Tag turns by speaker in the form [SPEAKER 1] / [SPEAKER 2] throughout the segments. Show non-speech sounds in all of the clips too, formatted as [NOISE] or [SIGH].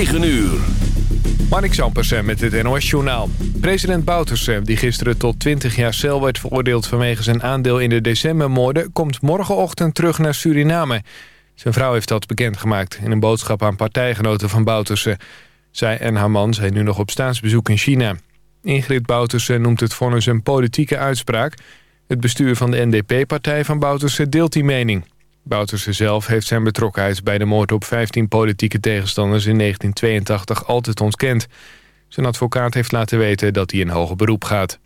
[SPEAKER 1] 9 uur.
[SPEAKER 2] Zampersen met het NOS-journaal. President Bouterse, die gisteren tot 20 jaar cel werd veroordeeld... vanwege zijn aandeel in de decembermoorden... komt morgenochtend terug naar Suriname. Zijn vrouw heeft dat bekendgemaakt in een boodschap aan partijgenoten van Bouterse. Zij en haar man zijn nu nog op staatsbezoek in China. Ingrid Bouterse noemt het vonnis een politieke uitspraak. Het bestuur van de NDP-partij van Bouterse deelt die mening. Bouterse zelf heeft zijn betrokkenheid bij de moord op 15 politieke tegenstanders in 1982 altijd ontkend. Zijn advocaat heeft laten weten dat hij in hoger beroep gaat.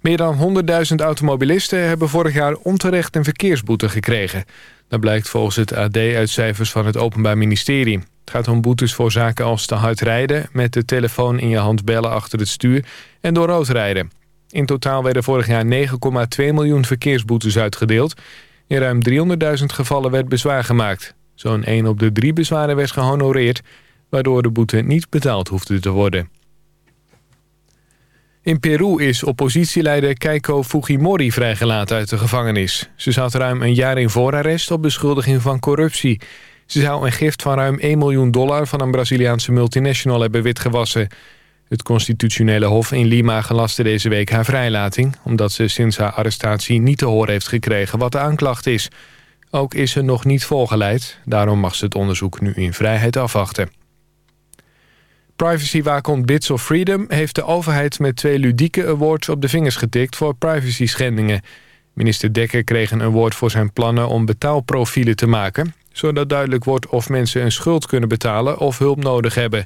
[SPEAKER 2] Meer dan 100.000 automobilisten hebben vorig jaar onterecht een verkeersboete gekregen. Dat blijkt volgens het AD uit cijfers van het Openbaar Ministerie. Het gaat om boetes voor zaken als te hard rijden... met de telefoon in je hand bellen achter het stuur en door rood rijden. In totaal werden vorig jaar 9,2 miljoen verkeersboetes uitgedeeld. In ruim 300.000 gevallen werd bezwaar gemaakt. Zo'n 1 op de 3 bezwaren werd gehonoreerd... waardoor de boete niet betaald hoefde te worden. In Peru is oppositieleider Keiko Fujimori vrijgelaten uit de gevangenis. Ze zat ruim een jaar in voorarrest op beschuldiging van corruptie. Ze zou een gift van ruim 1 miljoen dollar van een Braziliaanse multinational hebben witgewassen. Het constitutionele hof in Lima gelaste deze week haar vrijlating... omdat ze sinds haar arrestatie niet te horen heeft gekregen wat de aanklacht is. Ook is ze nog niet volgeleid. Daarom mag ze het onderzoek nu in vrijheid afwachten. Privacywaakhond Bits of Freedom heeft de overheid met twee ludieke awards op de vingers getikt voor privacy schendingen. Minister Dekker kreeg een award voor zijn plannen om betaalprofielen te maken, zodat duidelijk wordt of mensen een schuld kunnen betalen of hulp nodig hebben.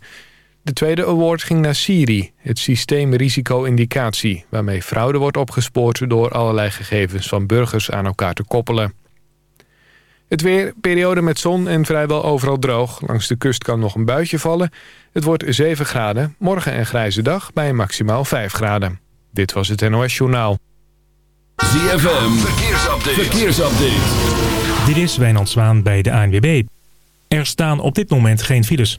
[SPEAKER 2] De tweede award ging naar Siri, het systeem risico-indicatie... waarmee fraude wordt opgespoord door allerlei gegevens van burgers aan elkaar te koppelen. Het weer, periode met zon en vrijwel overal droog. Langs de kust kan nog een buitje vallen. Het wordt 7 graden, morgen een grijze dag bij maximaal 5 graden. Dit was het NOS Journaal.
[SPEAKER 1] ZFM, verkeersupdate. verkeersupdate.
[SPEAKER 3] Dit is Wijnand Zwaan bij de ANWB. Er staan op dit moment geen files.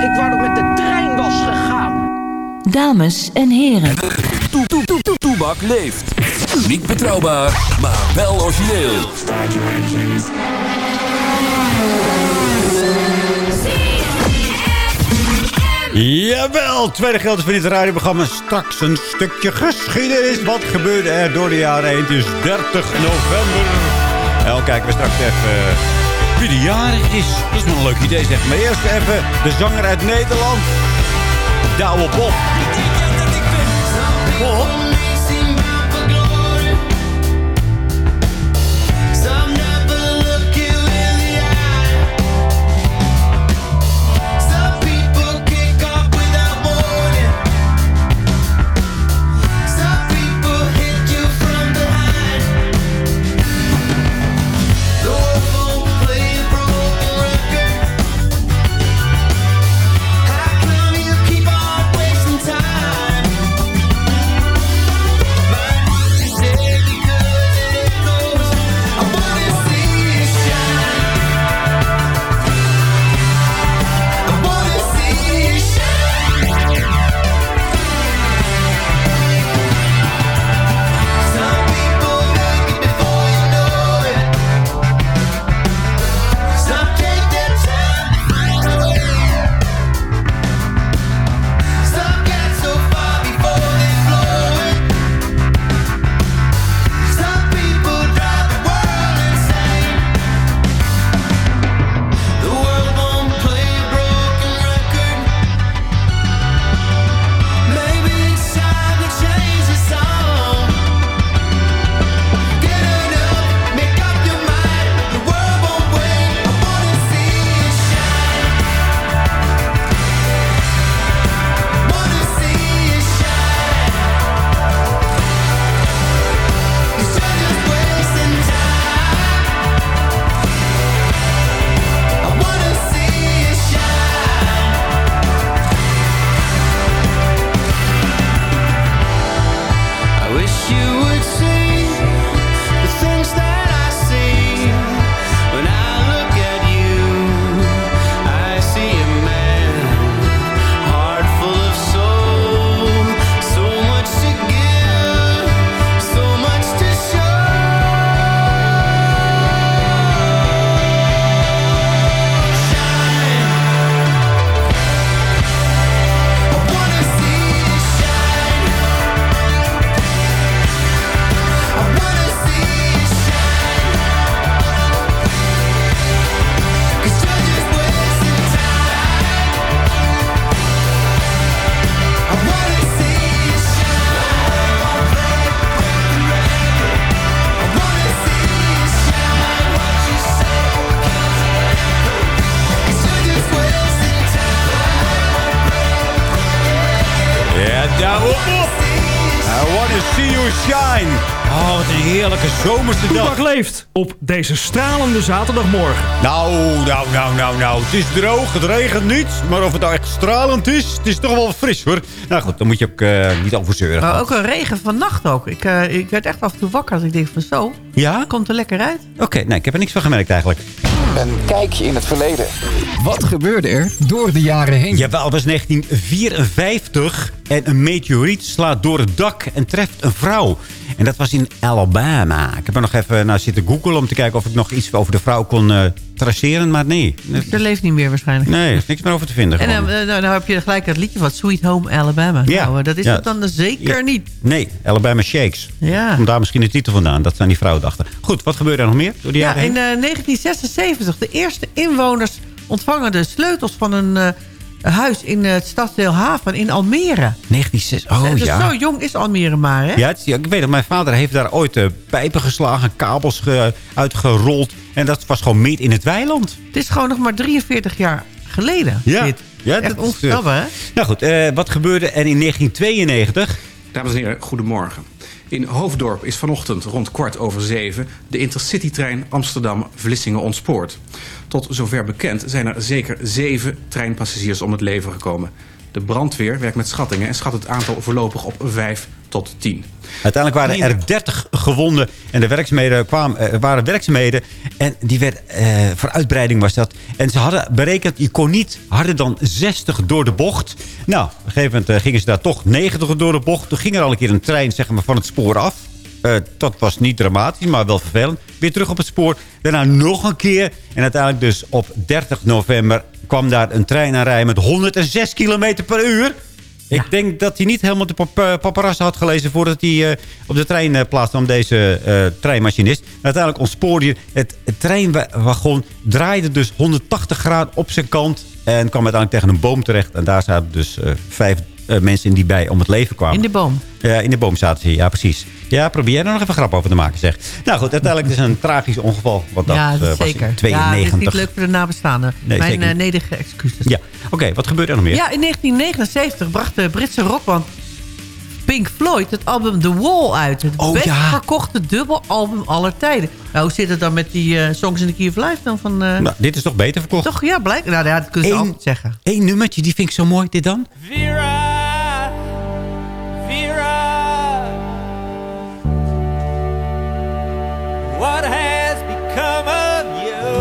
[SPEAKER 4] Ik wou dat met de trein was gegaan.
[SPEAKER 5] Dames en heren.
[SPEAKER 1] Toe, toe, toe, toe, Toebak leeft. Niet betrouwbaar, maar wel origineel.
[SPEAKER 6] Jawel, tweede gedeelte van dit radioprogramma. Straks een stukje geschiedenis. Wat gebeurde er door de jaren heen? Het is 30 november. En dan kijken we straks even eh, wie de jarig is. Dat is wel een leuk idee zeg. Maar eerst even de zanger uit Nederland. Douwe Bob. Bob? See You Shine. Oh, wat een heerlijke zomerse dag.
[SPEAKER 3] Toebak leeft op deze stralende zaterdagmorgen.
[SPEAKER 6] Nou, nou, nou, nou, nou. Het is droog, het regent niet. Maar of het nou echt stralend is, het is toch wel fris hoor. Nou goed, dan moet je ook uh, niet overzeuren.
[SPEAKER 7] Maar ook een regen vannacht ook. Ik, uh, ik werd echt af en toe wakker als ik denk van zo,
[SPEAKER 6] ja?
[SPEAKER 7] komt er lekker uit.
[SPEAKER 6] Oké, okay, nee, ik heb er niks van gemerkt eigenlijk.
[SPEAKER 8] Een kijkje in het verleden. Wat gebeurde er door de jaren heen?
[SPEAKER 6] Jawel, het was 1954 en een meteoriet slaat door het dak en treft een vrouw. En dat was in Alabama. Ik heb er nog even naar zitten googlen om te kijken of ik nog iets over de vrouw kon uh, traceren, maar nee.
[SPEAKER 7] Ze leeft niet meer waarschijnlijk.
[SPEAKER 6] Nee, er is niks meer over te vinden.
[SPEAKER 7] En dan, dan, heb je gelijk het liedje van Sweet Home Alabama.
[SPEAKER 6] Ja.
[SPEAKER 7] Nou, dat is
[SPEAKER 6] ja.
[SPEAKER 7] het dan zeker
[SPEAKER 6] ja.
[SPEAKER 7] niet.
[SPEAKER 6] Nee, Alabama Shakes.
[SPEAKER 7] Ja.
[SPEAKER 6] Komt daar misschien de titel vandaan. Dat zijn die vrouwen dachten. Goed, wat gebeurde er nog meer door die
[SPEAKER 7] ja, in uh, 1976. De eerste inwoners ontvangen de sleutels van een... Uh, huis in het stadsdeel Haven in Almere.
[SPEAKER 6] 1906, oh
[SPEAKER 7] dus
[SPEAKER 6] ja.
[SPEAKER 7] Zo jong is Almere maar, hè?
[SPEAKER 6] Ja, ik weet dat mijn vader heeft daar ooit uh, pijpen geslagen, kabels ge, uitgerold. En dat was gewoon midden in het weiland.
[SPEAKER 7] Het is gewoon nog maar 43 jaar geleden.
[SPEAKER 6] Ja,
[SPEAKER 7] dit.
[SPEAKER 6] ja
[SPEAKER 7] Echt
[SPEAKER 6] dat
[SPEAKER 7] onvoorstelbaar, hè?
[SPEAKER 6] Nou goed, uh, wat gebeurde er in 1992?
[SPEAKER 9] Dames en heren, goedemorgen. In Hoofddorp is vanochtend rond kwart over zeven... de Intercity-trein Amsterdam-Vlissingen ontspoord. Tot zover bekend zijn er zeker zeven treinpassagiers om het leven gekomen. De brandweer werkt met schattingen en schat het aantal voorlopig op 5 tot 10.
[SPEAKER 6] Uiteindelijk waren er 30 gewonden en de werkzaamheden kwamen, uh, waren werkzaamheden. En die werd, uh, voor uitbreiding was dat. En ze hadden berekend, je kon niet harder dan 60 door de bocht. Nou, op een gegeven moment uh, gingen ze daar toch 90 door de bocht. Toen ging er al een keer een trein zeg maar, van het spoor af. Uh, dat was niet dramatisch, maar wel vervelend. Weer terug op het spoor. Daarna nog een keer. En uiteindelijk dus op 30 november kwam daar een trein aan rijden met 106 km per uur. Ja. Ik denk dat hij niet helemaal de pap paparazzi had gelezen... voordat hij uh, op de trein uh, plaatste om deze uh, treinmachinist. En uiteindelijk ontspoorde hij. Het, het treinwagon draaide dus 180 graden op zijn kant... en kwam uiteindelijk tegen een boom terecht. En daar zaten dus vijf mensen in die bij om het leven kwamen.
[SPEAKER 7] In de boom?
[SPEAKER 6] Ja, in de boom zaten ze, ja precies. Ja, probeer er nog even grap over te maken, zeg. Nou goed, uiteindelijk is het een [LAUGHS] tragisch ongeval. Wat dat,
[SPEAKER 7] ja, dat
[SPEAKER 6] uh,
[SPEAKER 7] zeker.
[SPEAKER 6] was in 92.
[SPEAKER 7] Ja, het is niet leuk voor de nabestaanden.
[SPEAKER 6] Nee,
[SPEAKER 7] Mijn uh, nederige excuses.
[SPEAKER 6] Ja, oké. Okay, wat gebeurde er nog meer?
[SPEAKER 7] Ja, in 1979 bracht de Britse rockband Pink Floyd het album The Wall uit. Het
[SPEAKER 6] oh,
[SPEAKER 7] best
[SPEAKER 6] ja.
[SPEAKER 7] verkochte dubbelalbum aller tijden. Nou, hoe zit het dan met die uh, Songs in the Key of Life dan? Van, uh...
[SPEAKER 6] nou, dit is toch beter verkocht?
[SPEAKER 7] Toch, ja, blijkbaar. Nou, ja, dat kun je
[SPEAKER 6] Eén,
[SPEAKER 7] altijd zeggen.
[SPEAKER 6] Eén nummertje, die vind ik zo mooi. Dit dan?
[SPEAKER 10] Vera,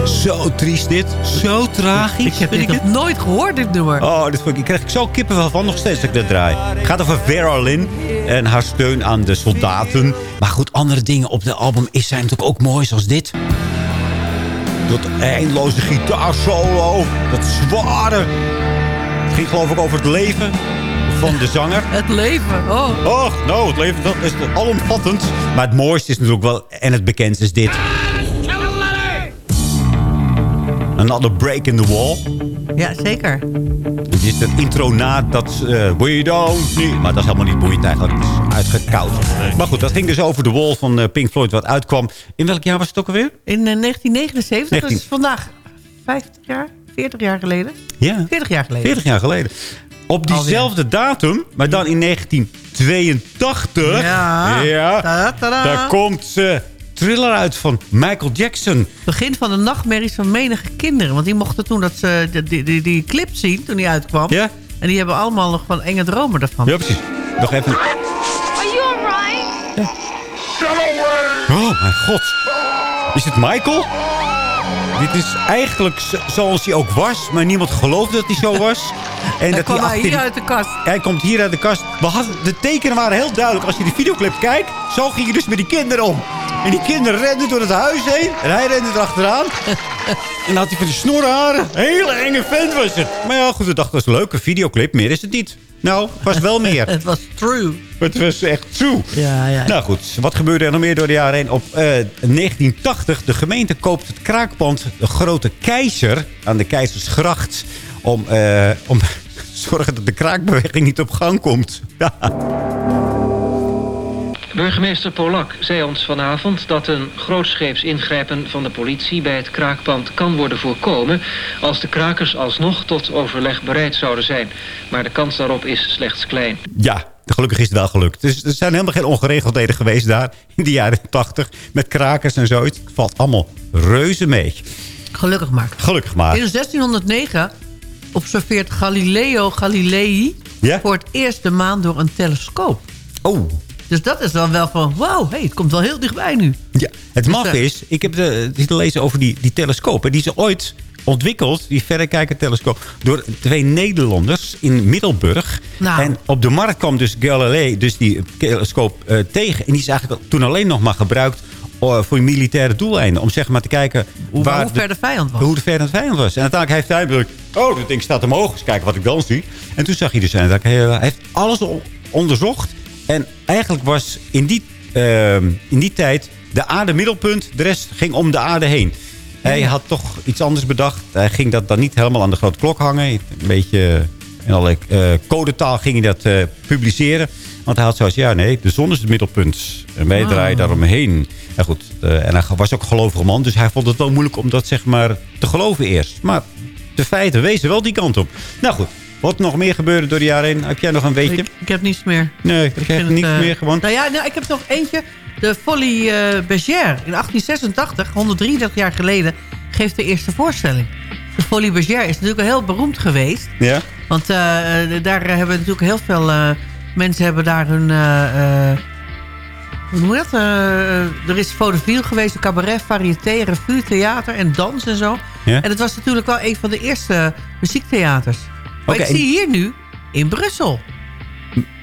[SPEAKER 6] Zo triest dit. Zo tragisch.
[SPEAKER 7] Ik heb dit nog nooit gehoord, dit nummer.
[SPEAKER 6] Oh, dit ik krijg ik zo kippenvel van nog steeds dat ik dat draai. Het gaat over Vera Lynn en haar steun aan de soldaten. Maar goed, andere dingen op de album is zijn natuurlijk ook mooi, zoals dit. Dat eindeloze gitaarsolo. Dat zware. Het ging geloof ik over het leven van de zanger. [LAUGHS]
[SPEAKER 7] Het leven, oh.
[SPEAKER 6] Och, nou, het leven dat is alomvattend. Maar het mooiste is natuurlijk wel, en het bekendste is dit. Another break in the wall.
[SPEAKER 7] Ja, zeker.
[SPEAKER 6] Het is de intro na dat uh, We Don't Need... Maar dat is helemaal niet boeiend eigenlijk. Het is uitgekoud. Maar goed, dat ging dus over de wall van uh, Pink Floyd wat uitkwam. In welk jaar was het ook alweer?
[SPEAKER 7] In uh, 1979. 19... Dat is vandaag 50 jaar, 40 jaar geleden.
[SPEAKER 6] Ja.
[SPEAKER 7] 40 jaar geleden.
[SPEAKER 6] 40 jaar geleden. Op diezelfde Alweer. datum, maar dan in 1982...
[SPEAKER 7] Ja.
[SPEAKER 6] daar komt ze... thriller uit van Michael Jackson.
[SPEAKER 7] Begin van de nachtmerries van menige kinderen. Want die mochten toen dat ze die, die, die, die clip zien toen die uitkwam.
[SPEAKER 6] Ja.
[SPEAKER 7] En die hebben allemaal nog van enge dromen daarvan.
[SPEAKER 6] Ja, precies. Nog even...
[SPEAKER 11] Are you alright?
[SPEAKER 6] Ja. Oh, mijn god. Is het Michael? Dit is eigenlijk zoals hij ook was. Maar niemand geloofde dat hij zo was. [LAUGHS]
[SPEAKER 7] En dat kwam hij hier uit de kast.
[SPEAKER 6] Hij komt hier uit de kast. We hadden, de tekenen waren heel duidelijk. Als je die videoclip kijkt, zo ging je dus met die kinderen om. En die kinderen renden door het huis heen. En hij rende erachteraan. en dan had hij van die snorharen. Hele enge vent was het. Maar ja, goed, ik dacht, dat was een leuke videoclip. Meer is het niet. Nou, het was wel meer. [LAUGHS]
[SPEAKER 7] het was true.
[SPEAKER 6] Het was echt true.
[SPEAKER 7] Ja, ja.
[SPEAKER 6] Nou goed, wat gebeurde er nog meer door de jaren heen? Op uh, 1980, de gemeente koopt het kraakpand De Grote Keizer aan de Keizersgracht. Om, uh, om [LAUGHS] zorgen dat de kraakbeweging niet op gang komt. [LAUGHS] Ja.
[SPEAKER 12] Burgemeester Polak zei ons vanavond dat een grootscheeps ingrijpen van de politie bij het kraakpand kan worden voorkomen als de krakers alsnog tot overleg bereid zouden zijn. Maar de kans daarop is slechts klein.
[SPEAKER 6] Ja, gelukkig is het wel gelukt. Dus er zijn helemaal geen ongeregeldheden geweest daar in de jaren 80. Met krakers en zoiets. Het valt allemaal reuze mee.
[SPEAKER 7] Gelukkig maar.
[SPEAKER 6] Gelukkig maar.
[SPEAKER 7] In 1609 observeert Galileo Galilei voor het eerst de maan door een telescoop.
[SPEAKER 6] Oh.
[SPEAKER 7] Dus dat is dan wel van, wauw, hey, het komt wel heel dichtbij nu.
[SPEAKER 6] Ja, het
[SPEAKER 7] Dus,
[SPEAKER 6] maf
[SPEAKER 7] eh,
[SPEAKER 6] is, ik heb de, zitten lezen over die, die telescoop. hè. Die is ooit ontwikkeld, die verrekijkertelescoop... door twee Nederlanders in Middelburg.
[SPEAKER 7] Nou.
[SPEAKER 6] En op de markt kwam dus Galilei dus die telescoop eh, tegen. En die is eigenlijk toen alleen nog maar gebruikt... eh, voor militaire doeleinden. Om zeg maar te kijken...
[SPEAKER 7] Hoe,
[SPEAKER 6] waar
[SPEAKER 7] hoe ver de vijand was.
[SPEAKER 6] hoe de ver de vijand was. En uiteindelijk heeft hij bedoeld... Oh, dat ding staat omhoog. Eens kijken wat ik dan zie. En toen zag hij dus... Hij heeft alles onderzocht. En eigenlijk was in die, ehm, in die tijd de aarde middelpunt. De rest ging om de aarde heen. Hij had toch iets anders bedacht. Hij ging dat dan niet helemaal aan de grote klok hangen. Een beetje in allerlei eh, codetaal ging hij dat eh, publiceren. Want hij had zoals, ja nee, de zon is het middelpunt. En wij
[SPEAKER 7] Oh.
[SPEAKER 6] draaien daaromheen. Ja, goed, eh, en hij was ook een gelovige man. Dus hij vond het wel moeilijk om dat zeg maar te geloven eerst. Maar de feiten wezen wel die kant op. Nou goed, wat nog meer gebeurde door de jaren heen? Heb jij nog een weetje?
[SPEAKER 7] Ik, ik heb niets meer.
[SPEAKER 6] Nee, ik,
[SPEAKER 7] Ik
[SPEAKER 6] heb niets
[SPEAKER 7] eh,
[SPEAKER 6] meer gewoon.
[SPEAKER 7] Nou ja, nou, ik heb nog eentje. De Folie eh Bergère. In 1886, 133 jaar geleden, geeft de eerste voorstelling. De Folie Bergère is natuurlijk heel beroemd geweest.
[SPEAKER 6] Ja?
[SPEAKER 7] Want eh, daar hebben natuurlijk heel veel mensen hebben daar hun... hoe noem je dat? Er is vaudeville geweest, een cabaret, variété, revue, theater en dans en zo.
[SPEAKER 6] Ja?
[SPEAKER 7] En het was natuurlijk wel een van de eerste muziektheaters. Maar ik zie hier nu in Brussel.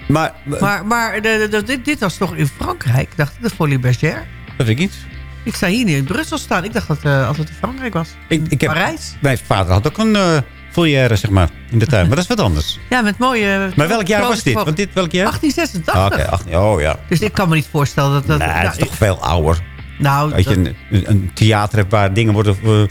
[SPEAKER 6] Maar,
[SPEAKER 7] Maar, maar de, de- dit, dit was toch in Frankrijk, dacht ik, de Folie Bergère.
[SPEAKER 6] dat weet ik niet.
[SPEAKER 7] Ik sta hier nu in Brussel staan. Ik dacht dat uh, als het in Frankrijk was.
[SPEAKER 6] Ik, ik heb,
[SPEAKER 7] Parijs.
[SPEAKER 6] Mijn vader had ook een uh, volière, zeg maar, in de tuin. Maar dat is wat anders. [LAUGHS]
[SPEAKER 7] Ja, met mooie...
[SPEAKER 6] Maar welk jaar was dit? Want dit welk jaar?
[SPEAKER 7] 1886.
[SPEAKER 6] Ah, Oké, okay, oh ja.
[SPEAKER 7] Dus ik kan me niet voorstellen dat... dat
[SPEAKER 6] nee,
[SPEAKER 7] nou,
[SPEAKER 6] dat is toch veel ouder.
[SPEAKER 7] Nou,
[SPEAKER 6] Als je een, een, een, theater hebt waar dingen worden... Uh,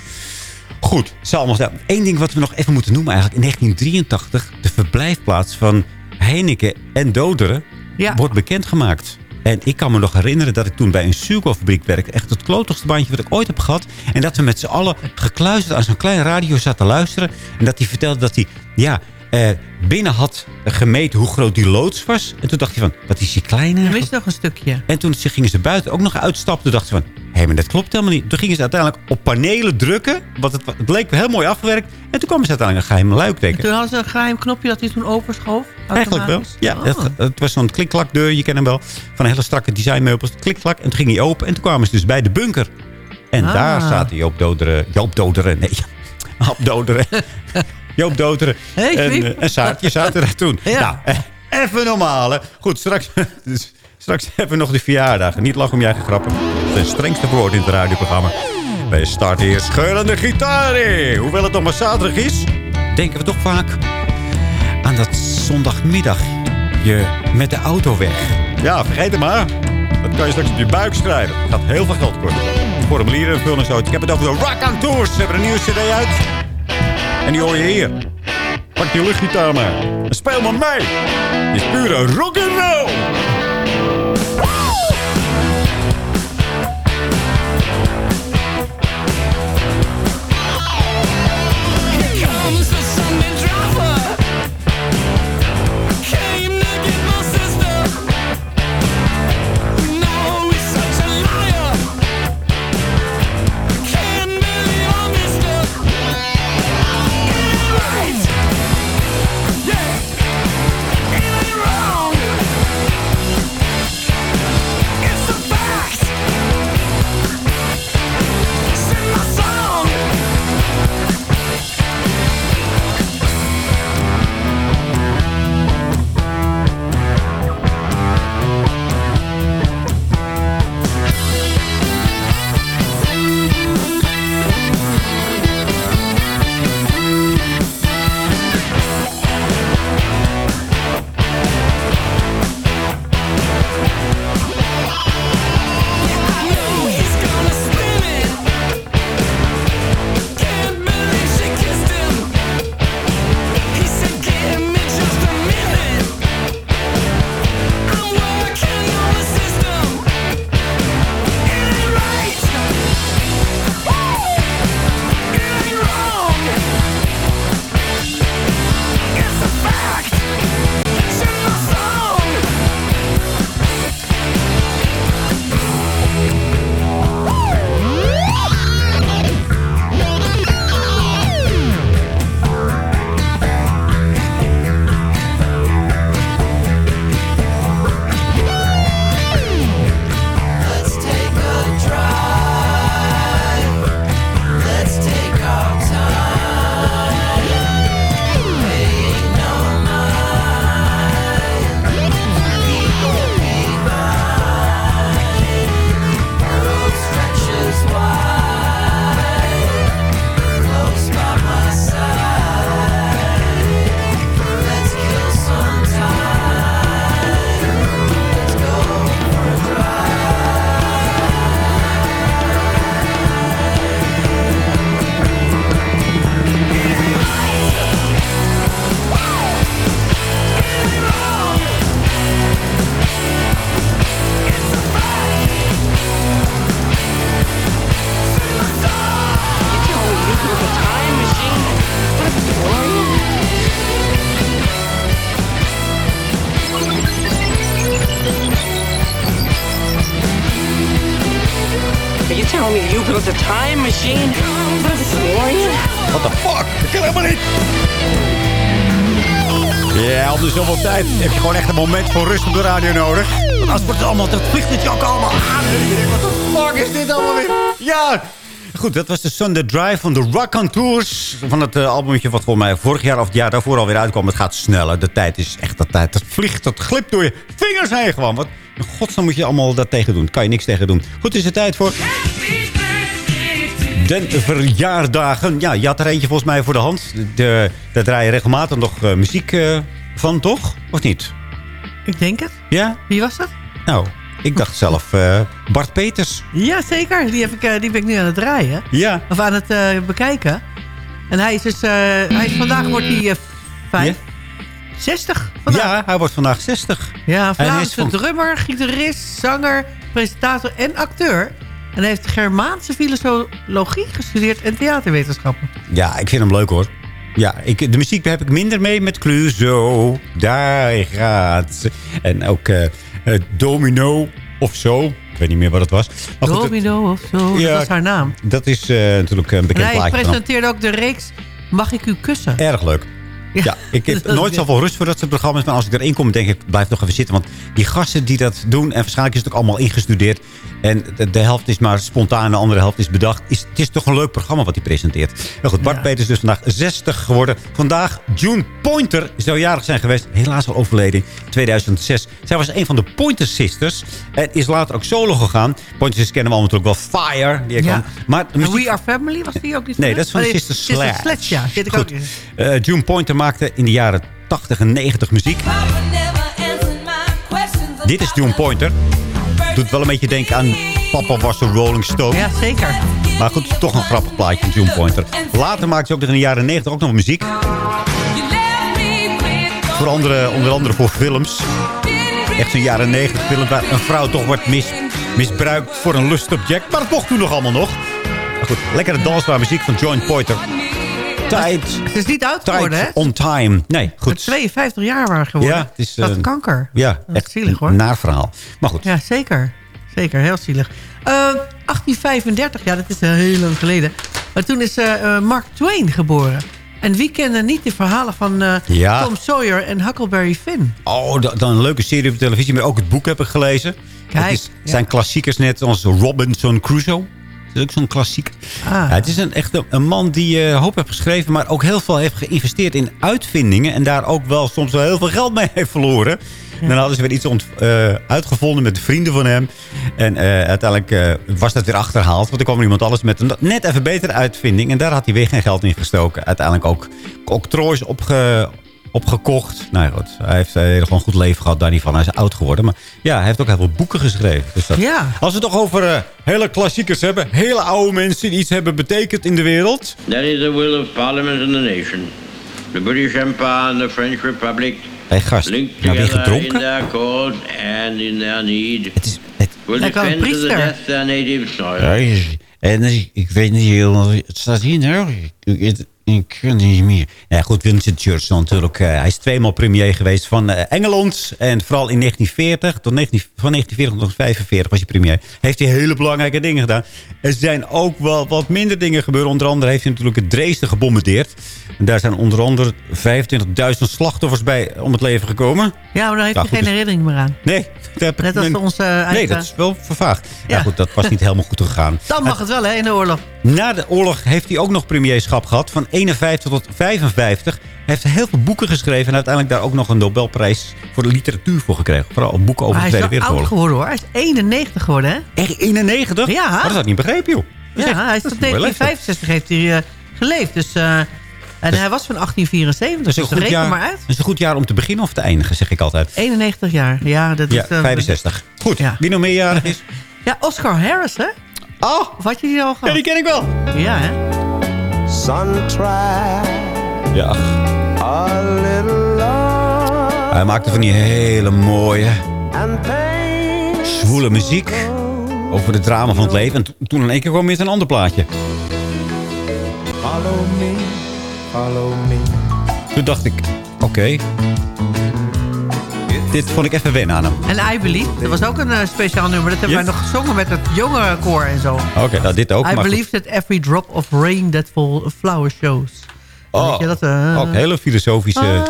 [SPEAKER 6] goed, zal allemaal zijn. Eén ding wat we nog even moeten noemen eigenlijk. In 1983, de verblijfplaats van Heineken en Doderen...
[SPEAKER 7] Ja.
[SPEAKER 6] wordt bekendgemaakt. En ik kan me nog herinneren dat ik toen bij een suikerfabriek werkte. Echt het klotigste baantje wat ik ooit heb gehad. En dat we met z'n allen gekluisterd aan zo'n klein radio zaten te luisteren. En dat hij vertelde dat hij ja, eh, binnen had gemeten hoe groot die loods was. En toen dacht hij van, wat is die kleine?
[SPEAKER 7] Er is nog een stukje.
[SPEAKER 6] En toen gingen ze buiten ook nog uitstappen. Toen dachten ze van, hey, maar dat klopt helemaal niet. Toen gingen ze uiteindelijk op panelen drukken. Want het, het leek heel mooi afgewerkt. En toen kwamen ze uiteindelijk een geheim luik tegen.
[SPEAKER 7] Toen hadden ze een geheim knopje dat hij toen overschoof.
[SPEAKER 6] Eigenlijk wel. Ja,
[SPEAKER 7] oh.
[SPEAKER 6] het, het, was zo'n klikklakdeur, je kent hem wel. Van hele strakke designmeubels. Klikklak. En toen ging hij open. En toen kwamen ze dus bij de bunker. En
[SPEAKER 7] ah.
[SPEAKER 6] daar zaten Joop Doderen. Joop Doderen, nee. [LAUGHS] Hap Doderen. [LAUGHS] Joop Doderen.
[SPEAKER 7] Hey,
[SPEAKER 6] en, uh, en Saartje zaten daar toen.
[SPEAKER 7] ja.
[SPEAKER 6] Nou, eh, [LAUGHS] even normaal, hè. Goed, straks... Dus, straks [LAUGHS] hebben we nog de verjaardag. Niet lachen om je eigen grappen. De strengste woord in het radioprogramma. Wij starten hier scheurende gitaar in. Hoewel het nog maar zaterdag is... denken we toch vaak aan dat zondagmiddag je met de auto weg. Ja, vergeet het maar. Dat kan je straks op je buik schrijven. Gaat heel veel geld kosten. Formulieren vullen en zo. Ik heb het over de Rock on Tours. Ze hebben een nieuwe cd uit. En die hoor je hier. Pak je luchtgitaar maar. En speel maar mee. Het is pure rock
[SPEAKER 4] With a time machine? A DeLorean?
[SPEAKER 6] What the fuck? Dat kan helemaal niet. Ja, om de zoveel tijd heb je gewoon echt een moment van rust op de radio nodig. Want anders wordt het allemaal, dat vliegt het je ook allemaal aan. En wat de fuck is dit allemaal weer? Ja. Goed, dat was de Sunday Drive van de Rock on Tours. Van het uh, albumetje wat volgens mij vorig jaar of het jaar daarvoor alweer uitkwam. Het gaat sneller. De tijd is echt de tijd. Dat vliegt, dat glipt door je vingers heen gewoon. Wat in godsnaam moet je allemaal dat tegen doen. Kan je niks tegen doen. Goed, is het tijd voor... Den verjaardagen. Ja, je had er eentje volgens mij voor de hand. De, daar draai je regelmatig nog uh, muziek uh, van, toch? Of niet?
[SPEAKER 7] Ik denk het.
[SPEAKER 6] Ja?
[SPEAKER 7] Wie was dat?
[SPEAKER 6] Nou, ik dacht zelf uh, Bart Peters.
[SPEAKER 7] Ja, zeker. Die, heb ik, die ben ik nu aan het draaien.
[SPEAKER 6] Ja.
[SPEAKER 7] Of aan het bekijken. En hij is dus... hij is, vandaag wordt hij vijf... Ja? 60 vandaag.
[SPEAKER 6] Ja, hij wordt vandaag 60.
[SPEAKER 7] Ja, Vlaamse van... drummer, gitarist, zanger, presentator en acteur. En hij heeft Germaanse filologie gestudeerd en theaterwetenschappen.
[SPEAKER 6] Ja, ik vind hem leuk hoor. Ja, ik, de muziek heb ik minder mee met Cluzo. Daar gaat ze. En ook uh, uh, Domino of zo. Ik weet niet meer wat het was.
[SPEAKER 7] Maar Domino of zo, ja, dat was haar naam.
[SPEAKER 6] Dat is uh, natuurlijk een bekend
[SPEAKER 7] hij
[SPEAKER 6] plaatje.
[SPEAKER 7] Hij presenteerde ook de reeks Mag ik u kussen?
[SPEAKER 6] Erg leuk. Ja, ik heb [LAUGHS] nooit zoveel rust voor dat soort programma's. Maar als ik erin kom, denk ik, blijf nog even zitten. Want die gasten die dat doen, en waarschijnlijk is het ook allemaal ingestudeerd. En de, de helft is maar spontaan, de andere helft is bedacht. Is, het is toch een leuk programma wat hij presenteert. Nou goed, Bart ja. Peters is dus vandaag 60 geworden. Vandaag June Pointer zou jarig zijn geweest. Helaas al overleden in 2006. Zij was een van de Pointer Sisters. En is later ook solo gegaan. Pointer Sisters kennen we allemaal natuurlijk wel. Fire. Die
[SPEAKER 7] ja.
[SPEAKER 6] Maar
[SPEAKER 7] muziek... We Are Family was die ook niet
[SPEAKER 6] Nee, dat is van Sister Sledge.
[SPEAKER 7] Sister Sledge, ja. Zit ik ook
[SPEAKER 6] uh, June Pointer maakte in de jaren 80 en 90 muziek. Dit is June Pointer. Doet wel een beetje denken aan Papa was een Rolling Stone.
[SPEAKER 7] Ja, zeker.
[SPEAKER 6] Maar goed, toch een grappig plaatje, June Pointer. Later maakte ze ook in de jaren 90 ook nog muziek. Voor andere, onder andere voor films. Echt zo'n jaren 90 film waar een vrouw toch wordt mis, misbruikt voor een lustobject. Maar dat mocht toen nog allemaal nog. Maar goed, lekkere dansbare muziek van Joan Pointer. Tijd.
[SPEAKER 7] Het is niet oud geworden, hè?
[SPEAKER 6] on time. Nee, goed.
[SPEAKER 7] 52 jaar waren geworden.
[SPEAKER 6] Ja, het is...
[SPEAKER 7] Dat
[SPEAKER 6] uh,
[SPEAKER 7] kanker.
[SPEAKER 6] Ja,
[SPEAKER 7] dat
[SPEAKER 6] echt
[SPEAKER 7] zielig, hoor.
[SPEAKER 6] naar verhaal. Maar goed.
[SPEAKER 7] Ja, zeker. Zeker, heel zielig. Uh, 1835, ja, dat is heel lang geleden. Maar toen is uh, Mark Twain geboren. En wie kende niet de verhalen van uh,
[SPEAKER 6] ja.
[SPEAKER 7] Tom Sawyer en Huckleberry Finn?
[SPEAKER 6] Oh, dan een leuke serie op televisie. Maar ook het boek heb ik gelezen.
[SPEAKER 7] Kijk,
[SPEAKER 6] is, zijn klassiekers net als Robinson Crusoe. Dat is ook zo'n klassiek.
[SPEAKER 7] Ah.
[SPEAKER 6] Ja, het is een, echt een, man die uh, hoop heeft geschreven... maar ook heel veel heeft geïnvesteerd in uitvindingen... en daar ook wel soms wel heel veel geld mee heeft verloren. Ja. Dan hadden ze weer iets ont, uh, uitgevonden met vrienden van hem. En uh, uiteindelijk was dat weer achterhaald. Want er kwam iemand alles met een net even betere uitvinding. En daar had hij weer geen geld in gestoken. Uiteindelijk ook octroois opge, opgekocht. Nou ja, goed. Hij heeft een heel gewoon goed leven gehad daar niet van. Hij is oud geworden. Maar ja, hij heeft ook heel veel boeken geschreven. Dus dat,
[SPEAKER 7] ja.
[SPEAKER 6] Als we het toch over uh, hele klassiekers hebben. Hele oude mensen die iets hebben betekend in de wereld.
[SPEAKER 13] That is the will of Parliament and the nation. The British Empire and the French Republic.
[SPEAKER 6] Hé hey, gast, nou weer gedronken?
[SPEAKER 13] in their cause and in their need.
[SPEAKER 6] Het is, het...
[SPEAKER 13] Will defend to the death their native soil.
[SPEAKER 6] Ja, en ik weet niet heel... Het staat hier nou. Ik, kan niet meer. Ja, goed, Winston Churchill natuurlijk. Uh, hij is tweemaal premier geweest van uh, Engeland. En vooral in 1940, tot 19, van 1940 tot 1945 was hij premier. Heeft hij hele belangrijke dingen gedaan. Er zijn ook wel wat minder dingen gebeurd. Onder andere heeft hij natuurlijk het Dresden gebombardeerd. En daar zijn onder andere 25.000 slachtoffers bij om het leven gekomen.
[SPEAKER 7] Ja, maar daar heeft
[SPEAKER 6] Ja,
[SPEAKER 7] hij geen
[SPEAKER 6] dus-
[SPEAKER 7] herinnering meer aan.
[SPEAKER 6] Nee. daar heb ik
[SPEAKER 7] Net als onze eigen...
[SPEAKER 6] Nee, dat is wel vervaagd. Ja.
[SPEAKER 7] Ja.
[SPEAKER 6] goed, dat was niet helemaal goed gegaan.
[SPEAKER 7] Dan mag het wel, hè, in de oorlog.
[SPEAKER 6] Na de oorlog heeft hij ook nog premierschap gehad. Van 51 tot 55. Hij heeft heel veel boeken geschreven. En uiteindelijk daar ook nog een Nobelprijs voor de literatuur voor gekregen. Vooral boeken over de
[SPEAKER 7] hij is
[SPEAKER 6] Tweede
[SPEAKER 7] wel oud
[SPEAKER 6] Wereldoorlog.
[SPEAKER 7] geworden, hoor. Hij is 91 geworden, hè?
[SPEAKER 6] Echt 91?
[SPEAKER 7] Ja.
[SPEAKER 6] Dat had ik niet begrepen, joh. Dat is echt-
[SPEAKER 7] Ja, hij is
[SPEAKER 6] dat
[SPEAKER 7] tot
[SPEAKER 6] een mooie leeftijd.
[SPEAKER 7] 1965 heeft hij eh, geleefd. Dus, eh, en hij was van 1874,
[SPEAKER 6] Dat is, een
[SPEAKER 7] dus
[SPEAKER 6] goed
[SPEAKER 7] reken
[SPEAKER 6] jaar,
[SPEAKER 7] maar uit.
[SPEAKER 6] dat is een goed jaar om te beginnen of te eindigen, zeg ik altijd.
[SPEAKER 7] 91 jaar, ja. Dat
[SPEAKER 6] Ja,
[SPEAKER 7] is, eh,
[SPEAKER 6] 65. Goed, wie nog meerjarig is? [LAUGHS]
[SPEAKER 7] Ja, Oscar Harris, hè?
[SPEAKER 6] Oh!
[SPEAKER 7] Of had je die al gehad?
[SPEAKER 6] Ja, die ken ik wel.
[SPEAKER 7] Ja, hè?
[SPEAKER 10] Sun try
[SPEAKER 6] Ja.
[SPEAKER 10] a little love
[SPEAKER 6] Hij maakte van die hele mooie, zwoele muziek. Over het drama van het leven. En to- toen in één keer kwam weer een ander plaatje.
[SPEAKER 10] Follow me, follow me.
[SPEAKER 6] Toen dacht ik, oké. Dit vond ik even wennen aan hem.
[SPEAKER 7] En I Believe, dat was ook een eh, speciaal nummer. Dat hebben wij nog gezongen met het jonge koor en zo.
[SPEAKER 6] Oké, nou dit ook.
[SPEAKER 7] I
[SPEAKER 6] goed.
[SPEAKER 7] believe that every drop of rain that fall a flower shows.
[SPEAKER 6] Oh,
[SPEAKER 7] dat, eh,
[SPEAKER 6] ook hele filosofische,